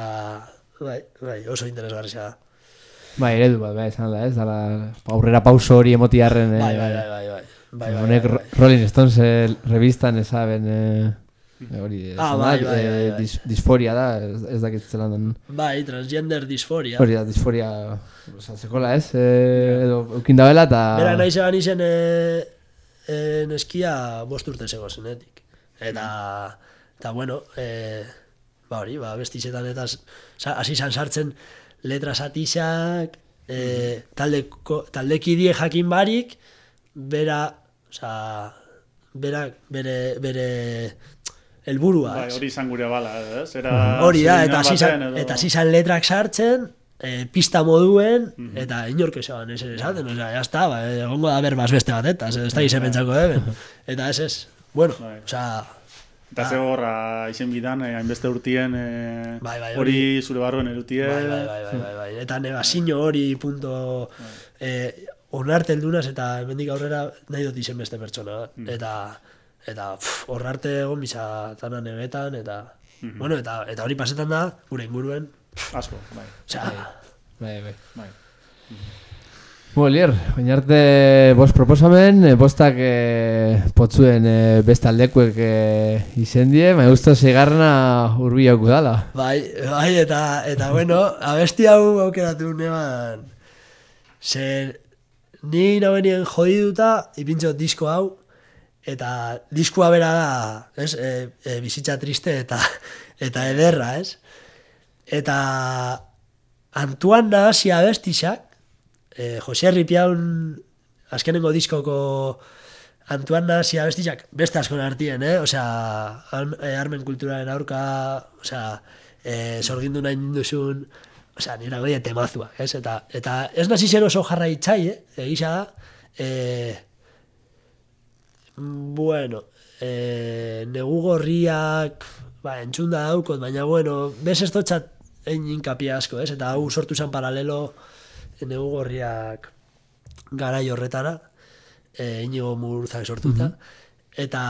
bai, bai, oso interesgarri da. Bai, eredu bat, bai, esan da, ez? Dala, aurrera pauso hori emotiarren, eh, Bai, bai, bai, bai, bai. Bai, bai, Honek bai, bai. Rolling Stones eh, revistan esaben eh, hori Ah, bai, bai, eh, bai, bai. dis- disforia da, ez, ez dakit zelan den. Bai, transgender disforia. Hori da, disforia, oza, sekola ez, eh, edo eukin dabela eta... Bera nahi zegan izen e, e, neskia bost urte zego zenetik. Eta, eta bueno, e, ba hori, ba, bestizetan eta hasi zan sartzen letra satixak, e, taldeko, taldekidie jakin barik, bera, oza, bera, bere, bere helburua. Bai, hori izan gure bala, ez? Era Hori da, eta hasi zan- baten edo- eta hasi zan letrak sartzen, e, pista moduen, eta inork esan ez esaten, osea, ya está, ba, egongo da berbaz beste bat, eta ez da izen pentsako eben. Eta ez ez, bueno, Bai. osea, Eta ze horra izen bidan, eh, hainbeste urtien eh, Bai, bai, hori zure barruen erutie. bai, bai, bai, bai, bai, bai. eta negazio hori punto eh, onartzen dunaz, eta hemendik aurrera nahi dut izen beste pertsona, bat. eta eta pff, hor arte egon biza tanan egetan, eta bueno, eta, eta hori pasetan da, gure inguruen, Asko, bai. osea, Bai, bai. bai. Bueno, Lier, baina arte bost proposamen, eh, bostak eh, potzuen eh, beste aldekuek eh, izendie, baina usto zeigarrena urbiak dala. Bai, bai, eta, eta bueno, abesti hau aukeratu neban, zer, ni nabenien jodiduta, ipintxo disko hau, eta diskoa bera da, ez, e, e, bizitza triste eta eta ederra, ez? Eta Antuan nahasi abestixak, e, Jose Ripiaun azkenengo diskoko Antuan nahasi abestixak, beste askon artien, eh? Osea, eh, armen kulturaren aurka, osea, e, sorgindu nahi duzun, osea, nire goia temazua, ez? Eta, eta ez nazi zer oso jarraitzai, eh? Egisa da, e, bueno, e, negu gorriak, ba, entzunda daukot, baina, bueno, bez ez dutxat egin inkapia asko, ez? Eta hau sortu zen paralelo negu gorriak garai horretara, e, inigo mururzak sortuta, eta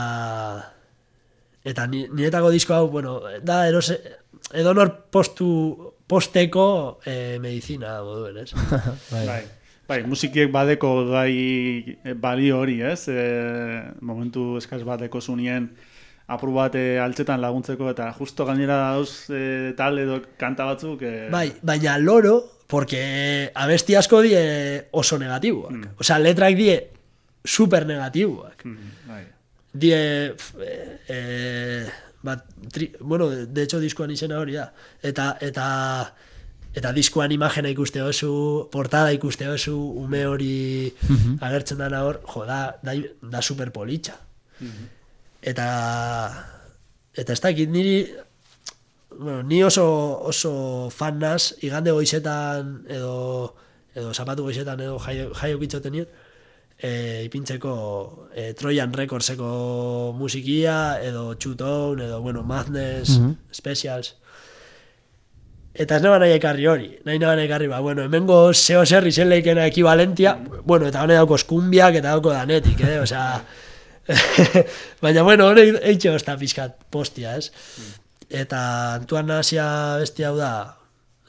eta ni, niretako disko hau, bueno, da erose, edonor postu posteko e, medizina moduen, ez? Bai. Bai, musikiek badeko gai eh, balio hori, ez? E, momentu eskaz bateko zunien apur bat eh, altzetan laguntzeko eta justo gainera dauz e, tal edo kanta batzuk e, Bai, baina loro, porque abesti asko die oso negatiboak. Mm. Osea, letrak die super negatiboak. mm, bai. Die, eh, eh, bat, tri, bueno, de hecho diskoan izena hori da. Eta, eta, eta diskoan imagena ikuste oso, portada ikuste oso, ume hori agertzen dana hor, jo, da, da, da super politxa. Eta, eta ez dakit niri, bueno, ni oso, oso fan naz, igande goizetan edo, edo zapatu goizetan edo jaio, jaio kitzoten nien, e, ipintzeko e, Trojan Recordseko musikia, edo Two Tone, edo, bueno, Madness, Specials. Eta ez nahi ekarri hori, nahi neban ekarri, ba, bueno, hemengo zeo zer izen leikena ekivalentia, bueno, eta hone dauko skumbiak eta dauko danetik, eh, osea, baina, bueno, hone eitxe ozta pixkat postia, ez? Eta Antuan Nasia besti hau da,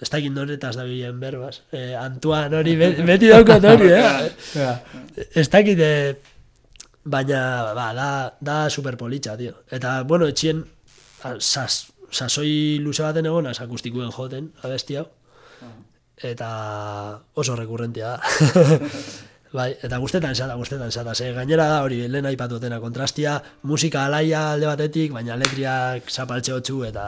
ez dakit noretaz da bilen berbaz. Eh, Antoine hori, be- beti daukot hori, eh? ez dakit, eh, baina, ba, da, da superpolitxa, tio. Eta, bueno, etxien, sas, sasoi luze baten egon, akustikoen joten, abesti hau. Eta oso rekurrentia da. bai, eta guztetan zata, guztetan zata. Ze gainera da hori, lehen aipatu dutena, kontrastia, musika alaia alde batetik, baina letriak zapaltze hotzu eta...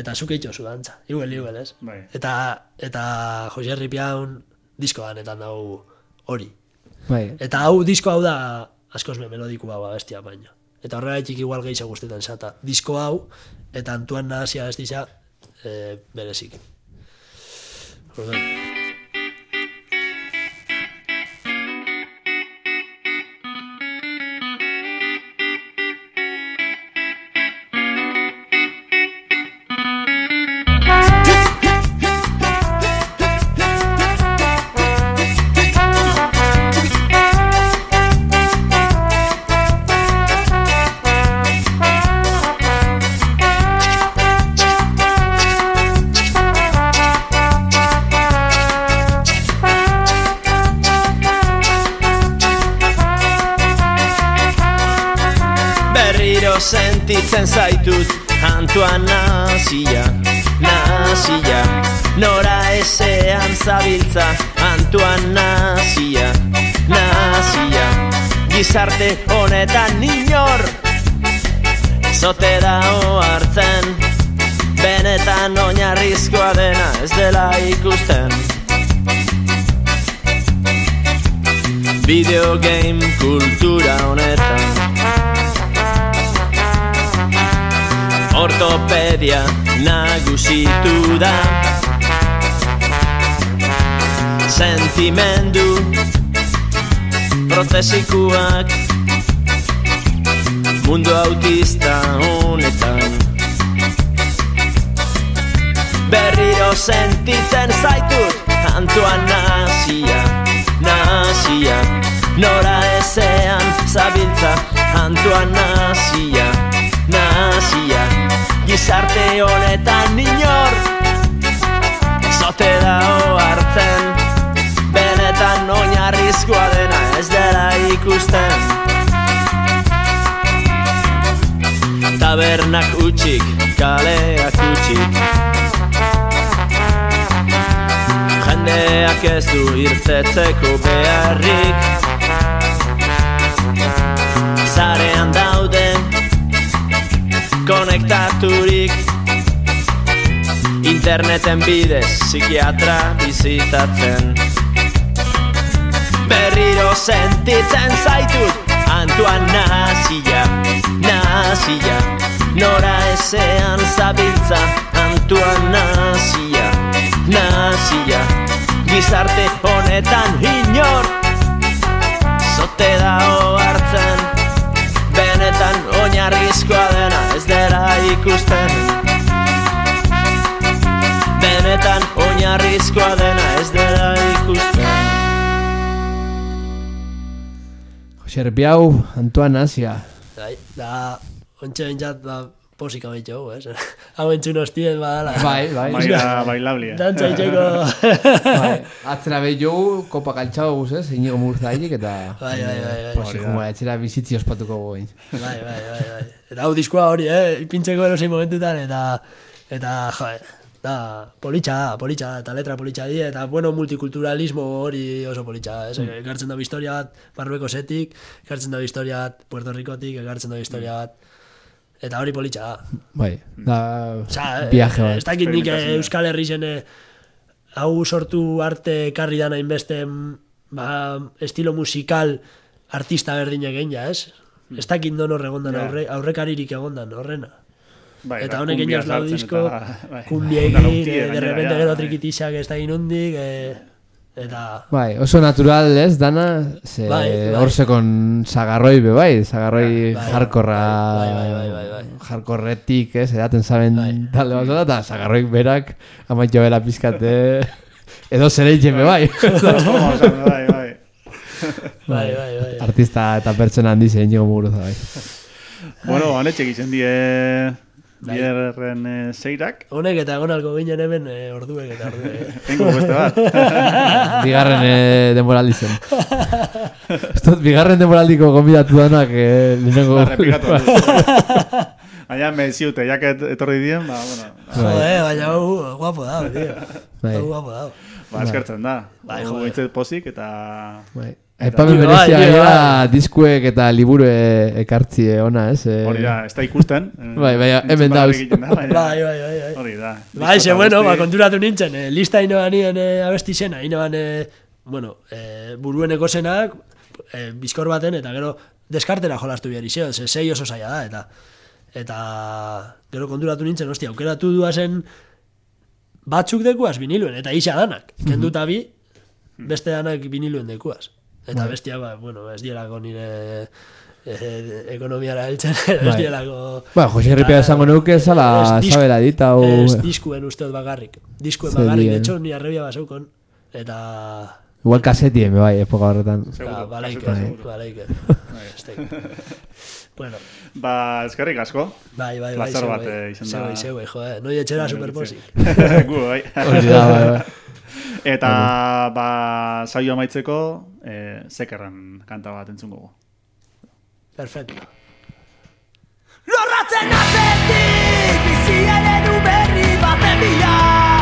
eta zuk eitxo zu dantza. Iguel, iguel, ez? Bai. Eta, eta Jose Ripiaun diskoan eta hau hori. Bai, Eta hau, disko hau da askoz me melodiku hau abestia baina. Eta horregatik igual gehiago guztetan zata. Disko hau, eta Antuan Nahasia abestia e, berezik. Orduan, Zote dao hartzen Benetan oinarrizkoa dena ez dela ikusten. Video game kultura honetan. Ortopedia nagusitu da. Sentimendu protesikuak Mundu autista honetan. Berriro sentitzen zaitut Antuan nazia, nazia. Nora ezean zabiltza Antuan nazia, nazia. Gizarte honetan inor Zote dao hartzen. Benetan oinarrizkoa dena ez dela ikusten Tabernak utxik, kaleak utxik Jendeak ez du irtetzeko beharrik. Zarean daude konektaturik. Interneten bidez psikiatra bizitatzen. Berriro sentitzen zaitut Antuan nazia, nazia Nora ezean zabiltza. Antuan nazia, nazia Gizarte honetan inor. Zote dao hartzen Benetan oinarrizkoa dena ez dela ikusten. Benetan oinarrizkoa dena ez dela ikusten Jose Erbiau, Antoan Asia. bai, da, ontsa bintzat, ba, posik amaitxo, ez? Hau entzun hostien, badala. Bai, bai. Maila bailablia. Dantza itxeko... bai. Atzera behi jogu, kopa kaltxau guz, ez? Inigo murza haiek eta... Bai, bai, bai, bai. Posi, como etxera bizitzi ospatuko goin. Bai, bai, bai, bai. Eta hau diskoa hori, eh? Ipintzeko erosein momentutan, eta... Eta, jo, da, politxa da, politxa da, eta letra politxa di, eta, bueno, multikulturalismo hori oso politxa da, ez? Mm. Ekartzen da historia bat Marruekosetik, ekartzen da historia bat Puerto Ricotik, ekartzen da historia bat... Eta hori politxa da. Bai, da... Osa, Viaje eh, bat. ez dakit nik eh. Euskal Herri zen eh, hau sortu arte ekarri dana inbeste ba, estilo musikal artista berdine egin ja, ez? Ez dakit non horregondan Ja. aurre, aurrekaririk egondan horrena. Bai, eta da, honek egin lau disko, bai, eh, de repente gero bai. trikitisak ez da inundik, eh, eta... Bai, oso natural ez, dana, ze Bai, bai. hor sekon zagarroi be, bai, zagarroi Bai, jarkorra, bai, bai, bai, bai, bai. jarkorretik, ez, edaten zaben Bai. talde bat eta zagarroik berak, amaitxo bela pizkate, edo zereitzen be, bai. Osan, bai, bai. Bai, bai, bai. Artista eta pertsona handi zen, Inigo Muguruza, bai. Bueno, anetxe egiten die Bierren eh, seirak, Honek eta egon alko ginen hemen eh, orduek eta orduek. tengo beste bat. Bigarren eh, denboraldi zen. Dut, bigarren denboraldiko gombidatu danak eh, lehenengo... Ba. Baina me ziute, jak et- etorri dien, ba, bueno, Jode, baina hau guapo da, tío. Bai. Hau guapo da. ba, eskertzen da. Bai, behintzat pozik eta... Bai. Aipamen Bai, berezia bai, gainera bai. diskuek eta liburu ekartzie ona, ez? Eh, Hori da, ez da ikusten. Bai, bai, hemen dauz. da, baina- Bai, bai, bai, bai. Hori da. Bai, ze bueno, ba, konturatu nintzen, eh, lista inoan nien eh, abesti zena, inoan, eh, bueno, eh, burueneko zenak, eh, bizkor baten, eta gero deskartera jolastu behar izio, ze sei oso zaila da, eta eta gero konturatu nintzen, ostia, aukeratu duazen batzuk dekuaz viniluen, eta isa danak, kenduta bi, beste danak viniluen dekuaz. Eta bestia, ba, bueno, ez dielako nire eh, ekonomiara heltzen, ez Bai. dielako... Ba, Jose Ripia esango nuke zala Ez sabela dit, hau... Ez diskuen usteot bakarrik. Diskuen Zer bakarrik, de hecho, ni arrebia baseukon. Eta... Igual kasetien, be bai, epoka horretan. Seguro, balaike, balaike. Estek. Bueno, Ba, eskerrik asko. bai, bai, bai. Plazer bat, zeuei. eh, izan da. Zeuei, jo, eh. Noi etxera superpozik. Gu, bai. Hori da, bai, bai. Eta, ba, saio amaitzeko, eh, zekerran kanta bat entzungo gu. Perfecto. Lorratzen atzetik bizi eredu berri baten bila